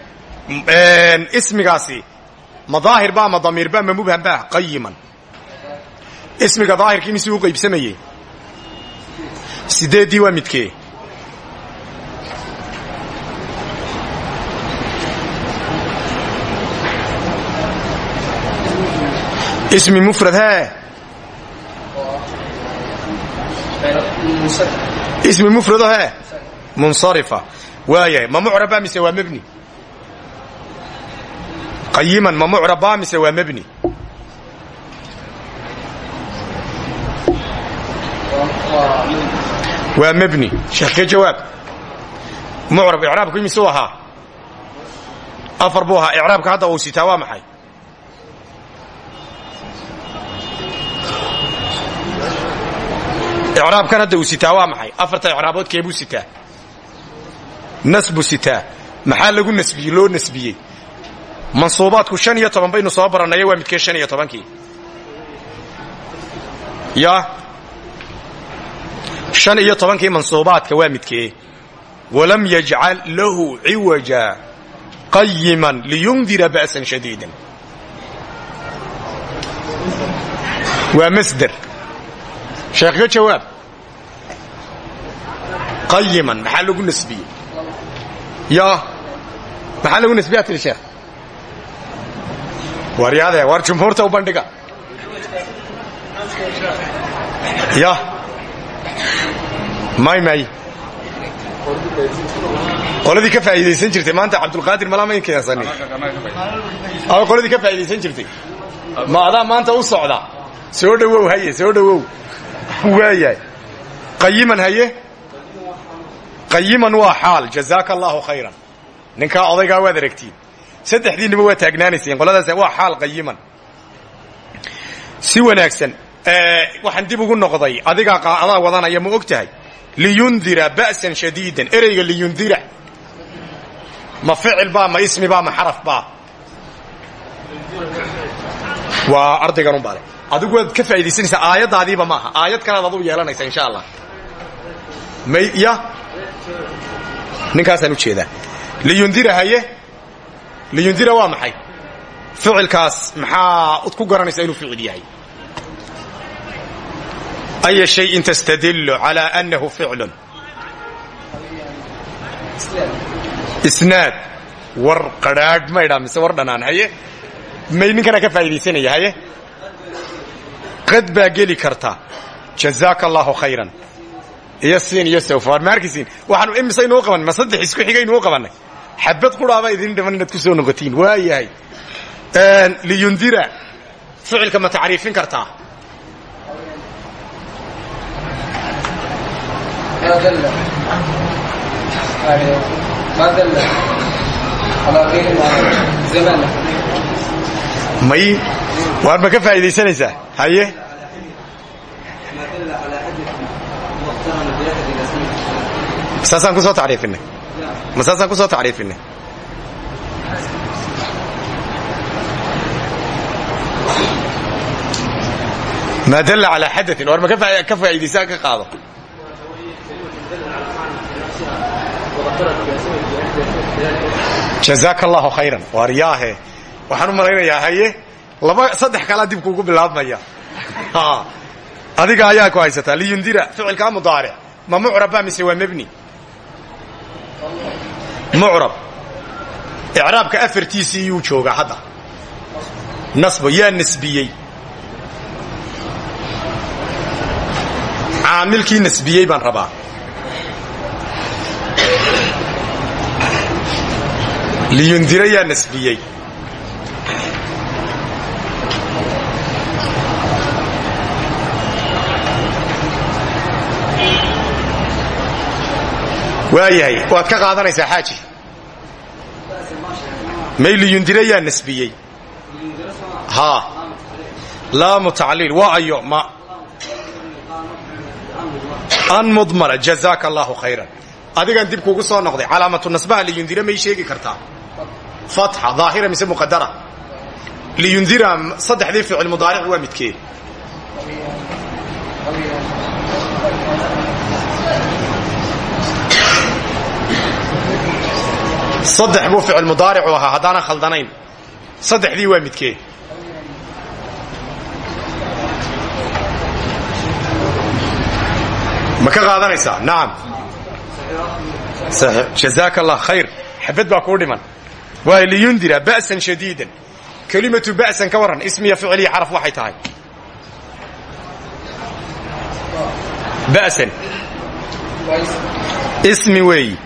ismigaasi ma daahir ba ma damiir ba ma mubham ba qayiman ismiga daahirkii misuu u qaybsamayey sideeddii waa midkee ismi mufrad hee? Ismi mufrado hee munsarifa waayahay ma mucraba mise waa mebni qayiman ma mucraba mise waa mebni waa mebni sheekh ka jawaab mucrab icraabku imisuu ahaa afar buu ahaa icraabka hadda uu sitaa waa maxay icraabkan hadda uu sitaa waa maxay afarta icraabood keebuu sitaa nasbu sitaa maxaa lagu nasbiyey? Loo nasbiyey. Mansuubaadku shan iyo toban baynu soo barannayo waa midkee shan iyo tobankii? Ya shan iyo tobankii mansuubaadka waa midkee? Walam yajcal lahu ciwaja qayiman liyundira ba'san shadiidan. Waa masder. Sheekh ka jawaab. Qayiman maxaa lagu nasbiyey ya maxaa lagu nasbiyaa tiri sheekh? War yaadee war jumhuurta u bandhiga? Ya may may. Qoladii ka faa'iidaysan jirtay maanta cabdulqaadir malamayn keensanin. Aw qoladii ka faa'iidaysan jirtay. Ma adaa maanta u socda. Soo dhowow haye soo dhowow. Waayahay qayiman haye qayiman waa xaal jazaaka allaahu khayran ninkaa odaygaa waad aragtiin saddexdiinniba waa taagnaanayseen qoladaas waa xaal qayiman si wanaagsan waxaan dib ugu noqday adigaa qaacadaa wadanaya ma og tahay liyundira ba'san shadiidan ereyga liyundira ma ficil baa ma ismi baa ma xaraf baa waa ardaygan unbaa le adigu waad ka faa'iidaysanaysaa aayaddaadiiba maaha aayad kalead aduu yeelanaysa insha allah ninkaasaan u jeedaa. Liyundira haye liyundira waa maxay? Ficilkaas maxaa ud ku garanaysaa inuu ficil yahay? Aya shayin tastadillu calaa annahu ficlun. Isnaad. War qadhaadh maydhaa mise war dhanaan haye? May ninkana ka faa'iidaysanaya qad baa geli karta. Jazaaka khayran iyo siin iyo sawfa waar ma arkaysiin waxaanu imise inuu qabanay ma saddex isku xiga inuu qabannay xabad qudhaabaa idin dhiman inaad ku soo noqotiin. Waa yahay liyundira ficilka ma tacriifin kartaa? May waar ma ka faa'iidaysanaysaa? Haye saasaan ku soo tacriifinay. Ma saasaan ku soo tacriifinay. Maa dalla calaa xadain war ma ka faa'iidaysaa ka qaado? Jazaaka allaahu khayran. Waar yaahe? Waxaan u malaynayaa haye? Laba saddex kalaa dib kuugu bilaabmaya adiga ayaa ku haysataa liyundira ficilkaa mudaaric ma mucrabba mise waa mebni? Mucrab. Icraabka afartiisii yuu joogaa hadda. Nasbo yaa nasbiyey. Caamilkii nasbiyey baan rabaa. Liyundira yaa nasbiyey waayahay waad ka qaadanaysaa xaaji. May liyundira yaa nasbiyey. Haa laamu tacliil waa ayo ma. An mudmara jazaaka allaahu khayran. Adigan dib kuugu soo noqday calaamatu nasbaha liyundira may sheegi kartaa. Fatxa daahira mise muqadara liyundira saddexdii ficil mudaaric waa midkee saddex buu ficil mudaaricu ahaa haddaanan khaldanayn. Saddexdii waa midkee ma ka qaadanaysaa? Nacam jazaaka allah khayr. Xabad baa kuu dhiman. Waay liyundira ba'san shadiidan. Kelimatu ba'san ka warran ismiya ficiliya xaraf waxay tahay. Ba'san. Ismi weeyi.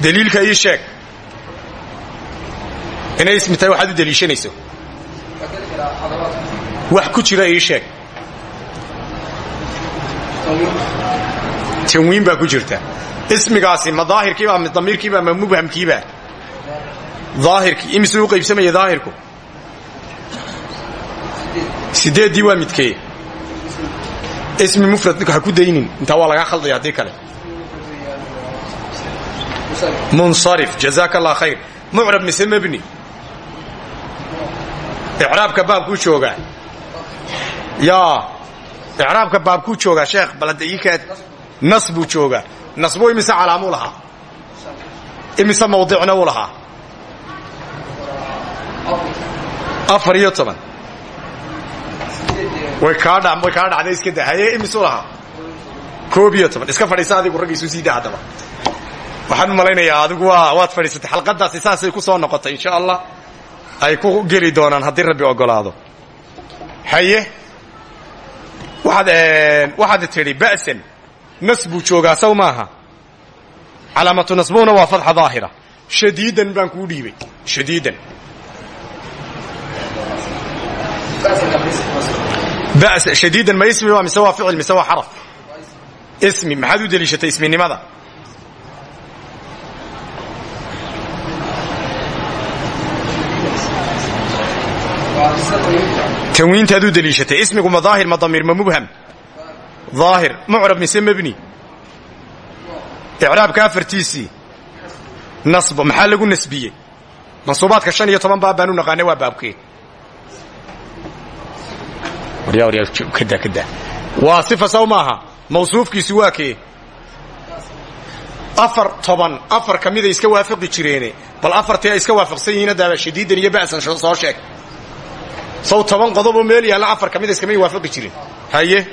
Daliilka ii sheeg inay ismi tahay waxaad u deliishanayso. Wax ku jira ii sheeg. Tanwiin baa ku jirta. Ismigaasi ma daahirkiiba ma damiirkiiba ma mubhamkiiba daahirkii imisuu u qaybsamaya daahirku? Sideeddii waa midkee ismi mufrad ha ku daynin. Intaa waa lagaa khaldaya haddii kale. Munsarif jazaaka allah khayr. Mucrab mise mebni icraabka baabkuu joogaa yaa icraabka baabkuu joogaa sheekh balada iikaad nas buu joogaa nasbu imise calaamuu lahaa. Imise mawdicna uu lahaa. Afar iyo toban. Way kaa dhacday iska da haye imisuu lahaa. Koob iyo toban. Iska fadhiisa adigu raggiisu siida haddaba waxaan u malaynayaa adigu waa waad fadhiisatay xalqadaasi saasay ku soo noqotay insha allah ay ku geli doonaan haddii rabbi ogolaado haye waxaad waxaad tidhi ba'san nas buu joogaa saw maaha. Calaamatu nasbuuna waa fadxa daahira. Shadiidan baan kuu dhiibay. Shadiidan. Shadiidan ma ismi waa mise waa ficil mise waa xaraf? Ismi maxaad u deliishatay isminimada tanwiintaad u deliishatay ismigu ma daahir ma damiir ma mubham. Daahir mucrab mise mebni icraabka afartiisii nasbo maxaa lagu nasbiyey mansuubaadka shan iyo toban baab baan u naqaana waa baabkee kada kada waa sifa saw maaha mawsuufkiisu waa kee afar toban afar ka miday iska waafaqi jireene bal afartii ay iska waafaqsan yihiin haddaaba shadiidan iyo ba'san soo sheeg saw toban qodoboo meel yaalla afar ka mida iskamay waafaqi jirin. Haye.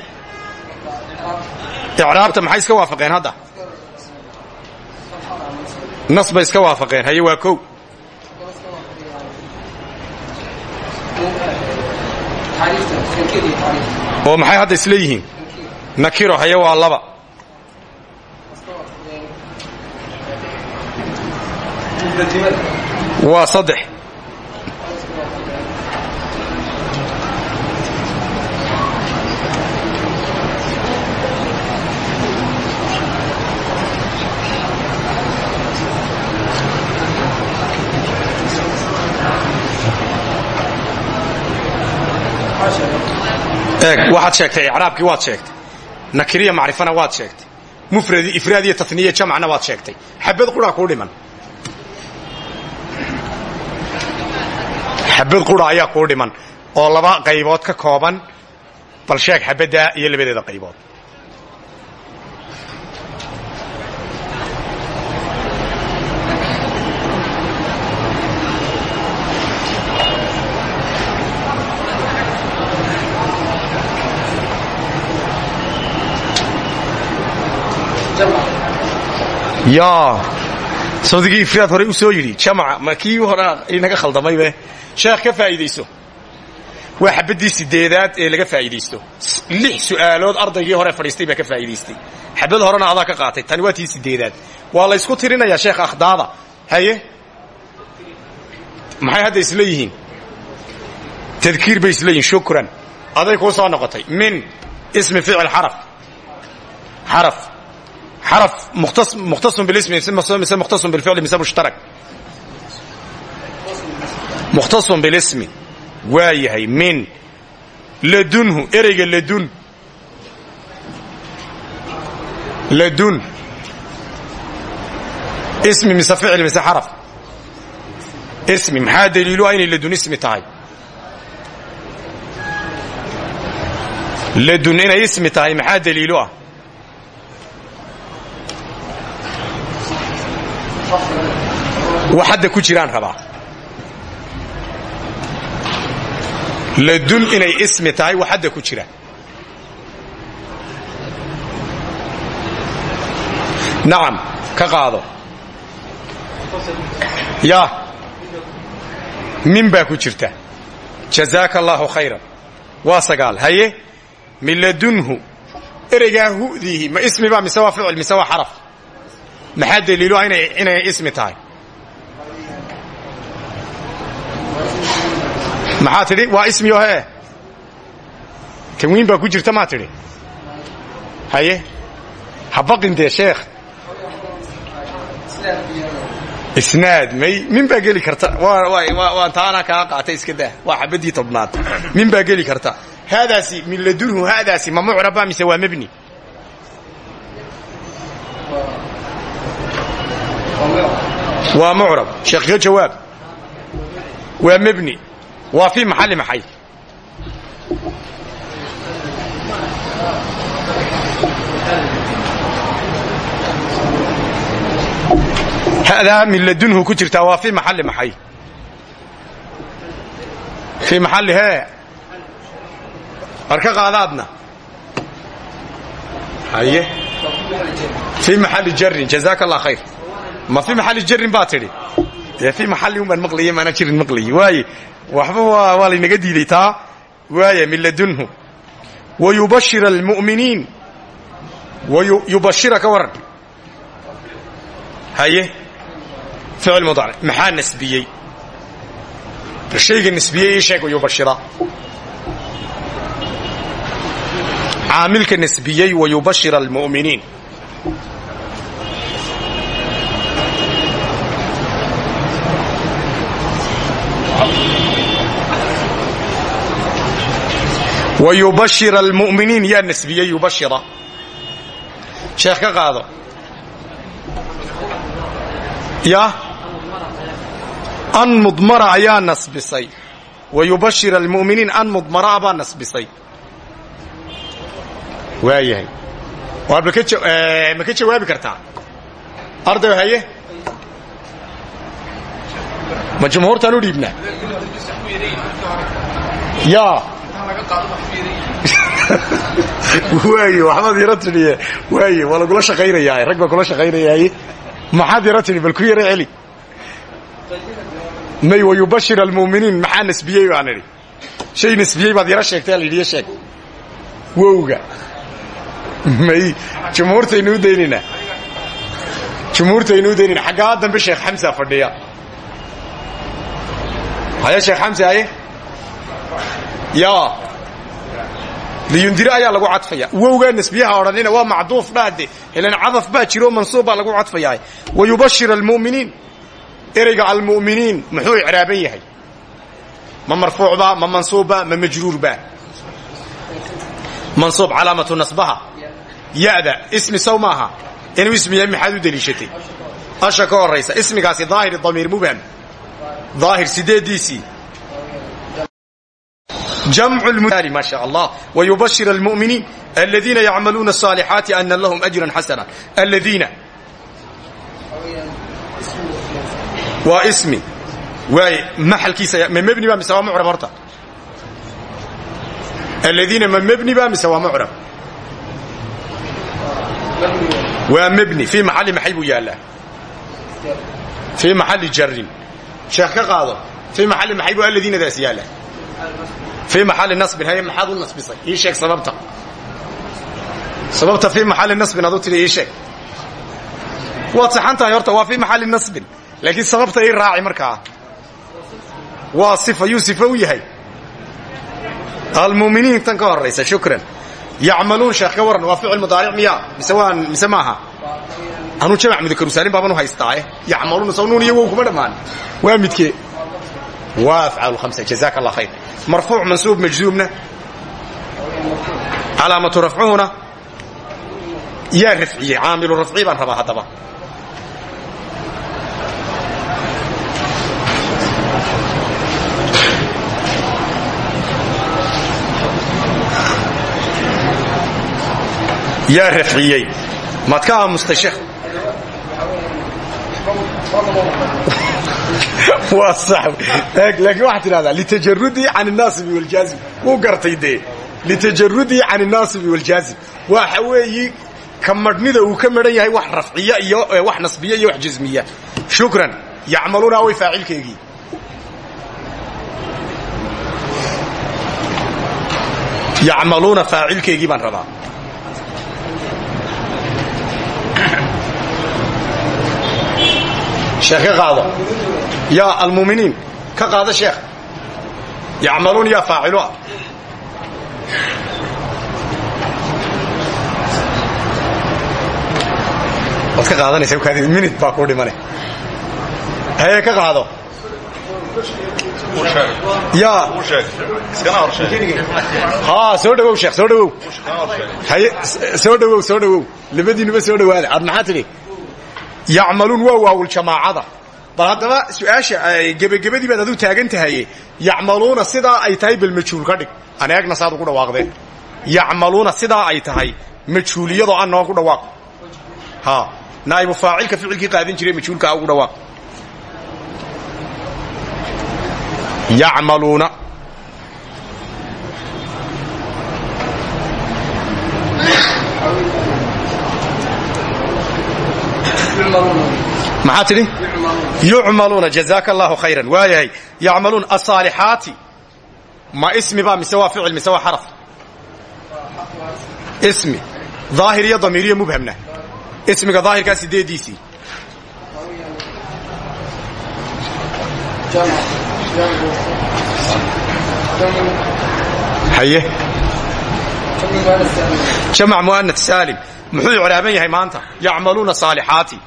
Icraabta maxay iska waafaqeen hadda? Nas iska waafaqeen. Haye waa kow. Oo maxay hadda isla yihiin? Nakiro haye waa laba. Waa saddex waxaad sheegtay icraabkii waad sheegtay. Nakiriya macrifana waad sheegtay. Mufradi ifraad iyo taniya jamcna waad sheegtay. Xabad quraa kuu dhiman. Xabad qura ayaa kuu dhiman. Oo laba qaybood ka kooban bal sheeg xabadda iyo labadeeda qaybood ya. Sawdigii ifraad horey u soo yidhi jamca ma kii hore inaga khaldamaybe sheekh ka faa'iidayso. Waa xabaddii sideedaad ee laga faa'iidaysto. Lix su'aalood ardaygii hore fadhiistay baa ka faa'iidaystay. Xabad horena adaa ka qaatay tani waa tii sideedaad. Waa laysku tirinayaa sheekh akhdaada haye? Maxay hadda isla yihiin? Tadkiir bay isla yihiin shukran. Aday kuu soo noqotay. Min ismi ficil xaraf. Xaraf xaraf mukhtasun bilismi mise mukhtasun bilficli mise mushtarak mukhtasun bilismi waa yahay min ladunhu ereyga ladun ladun ismi mise ficil mise xaraf ismi maxaa daliilu ah inay ladun ismi tahay ladun inay ismi tahay maxaa daliilu ah wax hadda ku jiraan rabaa. Ladun inay ismi tahay wax hadda ku jira. Nacam ka qaado. Ya. Min baa ku jirta. Jazaaka allaahu khayran. Waa sagaal haye? Min ladunhu ereygaa hu'diihi ma ismi baa mise waa ficil mise waa xaraf maxaa daliilu ah inay ismi tahay? Maxaa tidhi? Waa ismiyo hee? Tanwiin baa ku jirta maa tidhi? Haye? Ha baqin dee sheekh. Isnaad may min baa geli karta. Waan taana kaa qaatay iska dah waa xabaddii tobnaad. Min baa geli karta. Haadaasi min ladunhu haadaasi ma mucraba mise waa mebni waa mucrab. Sheekh ka jawaab. Waa mebni waa fii maxalli maxay? Hadaa min ladunhu ku jirtaa waa fii maxalli maxay? Fii maxalli hee? War ka qaadaadna. Haye. Fii maxalli jarin jazaaka allah khayr ma fii maxalli jarin baa tidhi? Dee fii maxalli un baan maqlayay maana jirin maqlayi waaye waxba waa laynaga diiday taa. Waaya min ladunhu wayubashira almu'miniin. Yubashira ka waran. Haye. Ficil mudaaric maxaa nasbiyey? Shayga nasbiyey ii sheeg wayubashira caamilka nasbiyey wayubashira wayubashira almu'miniin yaa nasbiyey yubashira sheekh ka qaado ya an mudmara ayaa nasbisay wayubashira almu'miniin an mudmaraa baa nasbisay waayahay waa ma ka jawaabi kartaa ardayo haye ma jumhuurtaan u dhiibnaa ya waaye waxbaad yaro tidhiye waaye waa lagula shaqaynayaa rag baa kula shaqaynayaaye maxaad yaro bal ku yaro celi. May wayubashir almu'miniin maxaa nasbiyey baan idhi shay nasbiyey baad yaro sheegtay la yidhi sheeg wowga. May jumhuurtaynu u daynaynaa jumhuurtaynu u daynayna xaggaa dambe sheekh xamsa fadhiya. Haya sheekh xamsa haye yaa liyundire ayaa lagu cadfaya. Wowgaa nasbiyaha odhanina waa macduuf dhaade ilan cadaf baa jiro mansuub baa lagu cadfayaa. Wayubashir almu'miniin. Ereyga almu'miniin muxuu icraaban yahay. Ma marfuucba ma mansuubba ma majruurba. Mansuub calaamatu nasbaha. Ya'da ismi sow maaha. Inuu ismi yahay maxaad u deliishatay? Asha ka horaysa ismigaasi daahiri damiir mubham daahir lmudari ma sha allah wyubashir almuminiin aladiina yacmaluuna aaliaati ana lahum ajra xasana aladiina waa ismi waay maxalkiisa ma mebni ba mise waa mucrab horta aladiina ma mebni ba mise waa mucrab waa mebni fii maxalli maxay buu yaallaa fii maxalli jarin sheekh ka qaado fii maxalli maxay buu aladiinadaas yaallaa fii maxalli nasbin haye maxaad u nasbisay ii sheeg sababta sababta fii maxalli nasbin ad u tidhi ii sheeg waad saxan tahay horta waa fii maxalli nasbin laakiin sababta ii raaci markaa waa sifa yuu sifo u yahay almuminiin tan ka horaysa shukran yacmaluun sheekh ka waran waa ficil mudaaric miya mise waan mise maaha anuu jamac mudakarusaalin baaban u haystaae yacmaluuna saw nuun iyo wow kuma dhammaan waa midkee jazaaka allah khayr marfuuc mansuub majzuumna calaamatu rafcuhuna yaa rafciyey caamilu rafci baan rabaa haddaba yaa rafciyey maad ka aamustay sheekh laakiin waxaa tidhahdaa litajarudii can annaasibi waljaasim wuu gartay dee. Litajarudii can annaasibi waljaasim waxa weeyi ka madhnida uu ka madhan yahay wax rafciya iyo wax nasbiya iyo wax jasmiya shukran. Yacmaluna way faacilkeygii yacmaluuna faacilkeygii baan rabaa. Sheekh ka qaado. Yaa almuminiin ka qaado sheekh. Yacmaluun yaa faacilu. Ah waad ka qaadanaysa kaadi minut baa kuu dhimane. Haye ka qaado. Yaa haa soo dhawow sheekh soo dhawow. Haye soo dhawow soo dhawow. Labadiinuba soo dhawaada. Aad maxaa tidhi yacmaluun waa waawul jamaacada. Bal haddaba su'aasha gebagabadii baad aduu taagan tahaye yacmaluuna sidaa ay tahay bal majhuul ka dhig. Aneegna saad ugu dhawaaqdeen. Yacmaluuna sidaa ay tahay majhuuliyadoo an noo ku dhawaaq. Ha naa'ibu faacilka ficilkii qaadan jiray majhuulkaa ugu dhawaaq. Yacmaluuna maxaa tidhi yucmaluuna jazaaka allahu khayran waayahay yacmaluun asaalixaati ma ismi ba mise waa ficil mise waa xaraf ismi daahir iyo damiiriyo mubhamna ismiga daahirkaa sideediisii haye jamac mu'anat saalim muxuu icraaban yahay maanta. Yacmaluuna saalixaati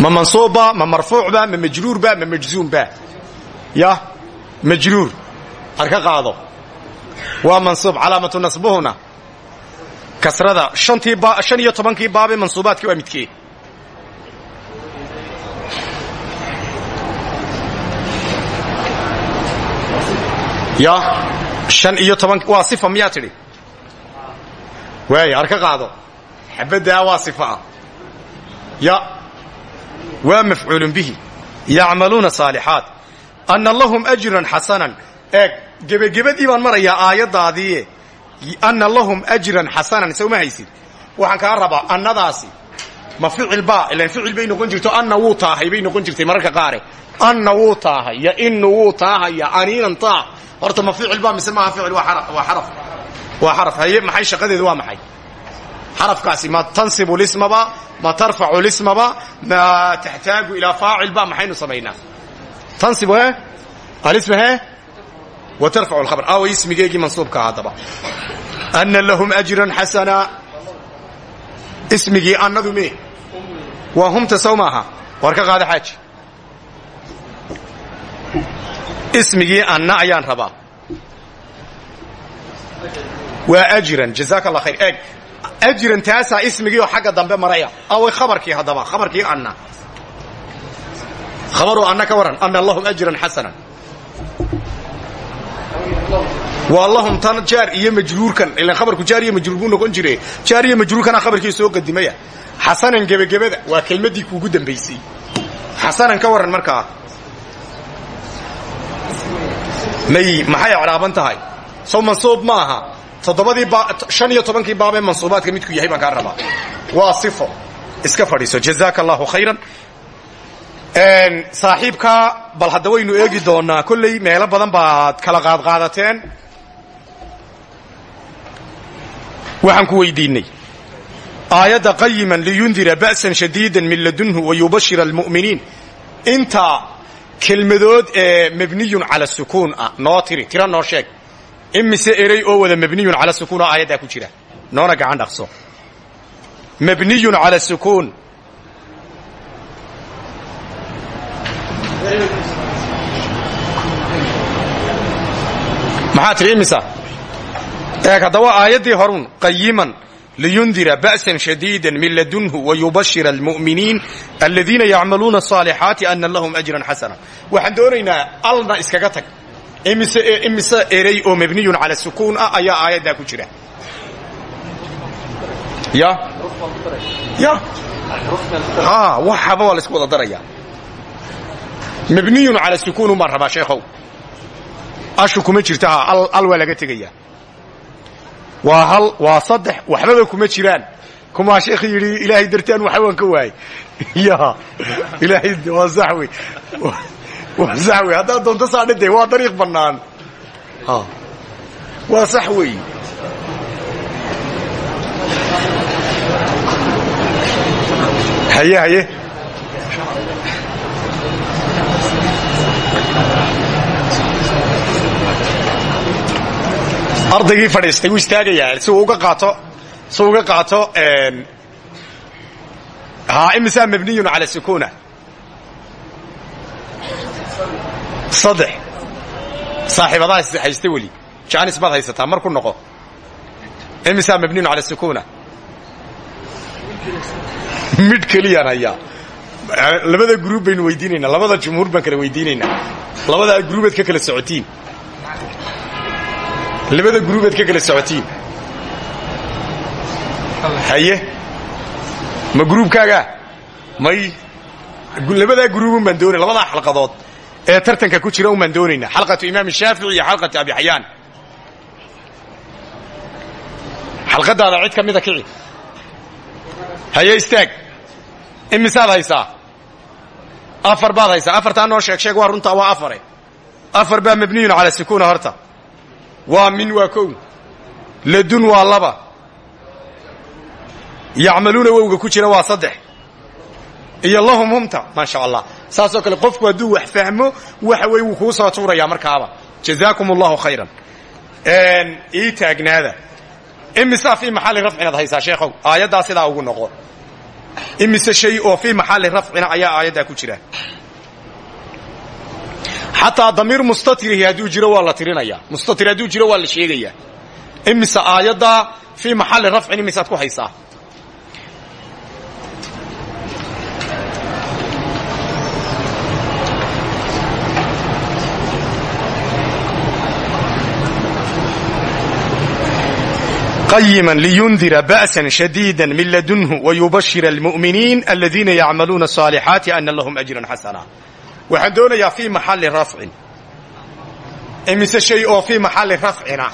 ma mansuubba ma marfuucba ma majruurba ma majzuumba. Ya majruur. Harka qaado. Waa mansuub calaamatu nasbuhuna. Kasrada shan iyo tobankii baabee mansuubaadkii waa midkee ya shan iyo toban waa sifa miyaa tidhi? Waaya harka qaado. Xabaddaa waa sifa ya waa mafcuul bihi. Yacmaluuna saalixaat anna lahum ajran xasanan eeg gebagabadii baan marayaa aayaddaadii. Anna lahum ajran xasanan sowma haysid? Waxaan kaa rabaa annadaasi. Ma ficil ba ilan ficil bay noqon jirto anna wuu taahay bay noqon jirtay mararka qaare. Anna wuu taahay yo inu wuu taahaya aniinan taa horta ma ficil ba mise maaha ficil waa xaraf waa xaraf haye maxay shaqadeedu? Waa maxay? Xarafkaasi ma tansibu lismaba ma tarfacu lismaba ma taxtaagu ilaa faacil ba maxaynu samaynaa? Tansibu he? Alisma he? Wa tarfacu alkhabar. Awa ismigeegii mansuubka haddaba anna lahum ajran xasana ismigii annadu me. Waa humta sow maaha war ka qaada xaaji ismigii anna ayaan rabaa. Waa ajran jazaaka allah khayr. Eeg ajran taasaa ismigii oo xagga dambe maraya. Away khabarkii haddaba khabarkii anna. Khabaruu anna ka waran anna lahum ajran xasanan waa lahum tan jaar iyo majruurkan ilan khabarku jaar iyo majruur buu noqon jire jaar iyo majruurkana khabarkii soo qadimaya xasanan gebagabada waa kelmaddii kuugu dambaysay. Xasanan ka waran markaa may maxay ecraaban tahay? Sow mansuub ma aha toddobadii shan iyo tobankii baabee mansuubaadka midku yahay baan kaa rabaa. Waa sifo. Iska fadhiiso. Jazaaka allahu khayran saaxiibkaa bal hadda waynu eegi doonaa kolley meelo badan baad kala qaadqaadateen. Waxaan ku weydiinay. Aayadda qayiman liyundira ba'san shadiidan min ladunhu wayubashira almu'miniin. Inta kelmadood mabniyun cala sukuun ah noo tiri tira noo imise erey oo wada mabniyun cala sukuun oo aayaddaa ku jira. Noona gacan dhaqso. Mabniyun cala sukuun maxaa tiri imisa eeg haddaba aayaddii horun qayiman liyundira ba'san shadiidan min ladunhu wayubashira almu'miniin aladiina yacmaluuna asaalixaati ana lahum ajran xasana waxaan doonaynaa alna iskaga tag imise imise erey oo mabniyun cala sukuun ah ayaa aayaddaa ku jira ya ya waxaba waa la isku wada daraya mabniyun cala sukuun umbaan rabaa sheekhow ashu kuma jirta al waa laga tegaya waa hal waa saddex waxbaba kuma jiraan. Kumaa sheekh yidhi ilaahay dartaan waxa waan ka waayey. Ya ilaahay waa sax wey waa sax wey haddaad doonto saadha de waa dariiq bannaan. Waa sax wey haye haye ardaygii fadhiistay wuu istaagayaa si uga qaato si uga qaato haa imisaa mabniyun cala sukuuna saddex. Saaxiibadaha haysta weli. Jaanis baad haysataa mar ku noqo. Imisaa mabniyun cala sukuuna midh keliyaan hayaa. Labada gruub baynu weydiinaynaa labada jumhuur baan kala weydiinaynaa labadaa gruubaad ka kala socotiin labada gruubaad ka kala socotiin. Haye? Ma gruubkaagaa may labadaa gruubun baan doonay labadaa xalqadood. Ee tartanka ku jira un baan doonaynaa xalqatu imaam shaafici iyo xalqatu abi xayaan xalqadaada cid ka mida kici. Haye istaag. Imisaad haysaa? Afar baad haysaa. Afartaa noo sheeg sheeg waa runtaa waa afare. Afar baa mabniyun cala sukuuna horta waa min waa kow. Ladun waa laba. Yacmaluuna wowga ku jira waa saddex. Iyo lahum humta maasha allah saasoo kale qofku hadduu wax fahmo waxa wey wuu soo tuurayaa markaaba. Jazaakum allahu khayran ii taagnaada. Imisaa fii maxalli rafcinaad haysaa sheekhow? Aayaddaa sidaa ugu noqo. Imise shay oo fii maxalli rafcina ayaa aayaddaa ku jira xataa damiir mustatirihi hadduu jiro waa la tirinaya mustatir hadduu jiro waa la sheegayaa imise aayaddaa fii maxalli rafcin imisaad ku haysaa قيما لينذر بأسا شديدا من لدنه ويبشر المؤمنين الذين يعملون الصالحات أن لهم أجرا حسنا waxaan doonayaa fii maxalli rafcin. Imise shay oo fii maxalli rafcina.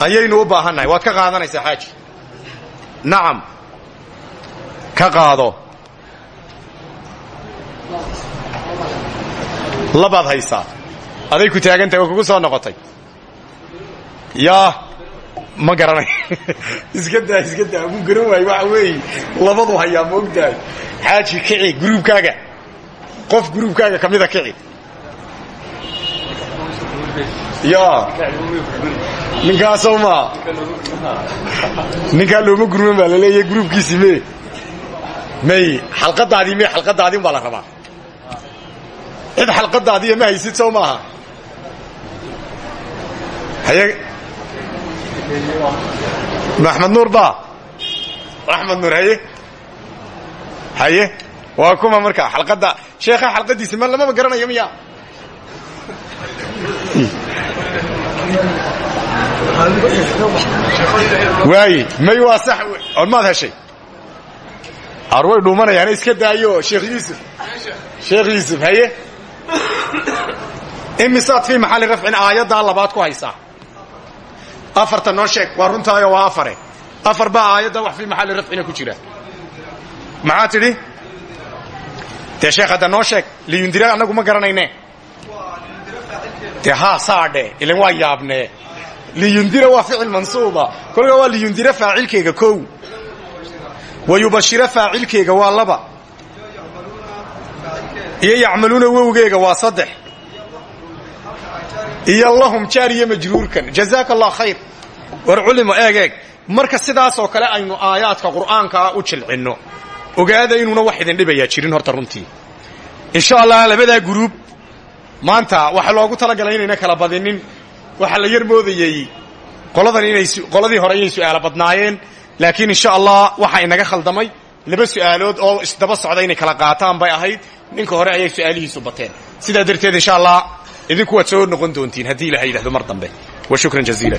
Ayaynu u baahannahay waad ka qaadanaysaa xaaji nacam ka qaado. Labaad haysaa. Aday ku taagantahay oo kugu soo noqotay. Yaa ma garanay. Iska daa iska daa. Ugu garan waayo waxa weeye. Labadu hayaa ma ogtahay. Xaaji kici gruubkaaga qof gruubkaaga ka mida kici yaa. Ninkaasoo maa ninkaa looma gurman baa la leeyahay gruubkiisi me may xalqadaadii me xalqadaadii baa la rabaa. Cid xalqadaadiiya ma haysid soo maaha haye axmed nuur ba axmed nuur haye. Haye waa kuma marka xalqadda. Sheekha xalqadiisa ma lamaba garanayo miya? Waaye may waa sax maad heshay? Ar way dhuumanayaana iska daayo sheekh yuusuf. Sheekh yuusuf haye? Imisaad fii maxalli rafcin aayaddaa labaad ku haysaa. Afarta noo sheeg waa runtaayo waa afare. Afar baa aayadda wax fii maxalli rafcina ku jira. Maxaa tidhi dee sheekh hadda noo sheeg liyundira annagu ma garanayne dee haa saadhe ilan waa yaabnee liyundira waa ficil mansuuba kolkaa waa liyundira faacilkeega kow. Wa yubashira faacilkeega waa laba. Iyo yacmaluuna wowgeega waa saddex iyo lahum jaar iyo majruurkan jazaaka allah khayr war culimo eeg eeg marka sidaasoo kale aynu aayaadka qur'aankaa u jilcinno ogaada inuuna wax idin dhibayaa jirin horta runtii. Insha allah labadaa guruub maanta waxa loogu talagalay inayna kala badinin. Waxaa la yar moodayey qoladan inay qoladii hore inay su'aalo badnaayeen. Laakiin insha allah waxa inaga khaldamay. Laba su'aalood oo isdaba socda inay kala qaataan bay ahayd. Ninka hore ayay su'aalihiisu bateen. Sidaa darteed insha allah idinku waad soo noqon doontiin haddii ilaha yidhahdo mar dambe. Wa shukran jaziila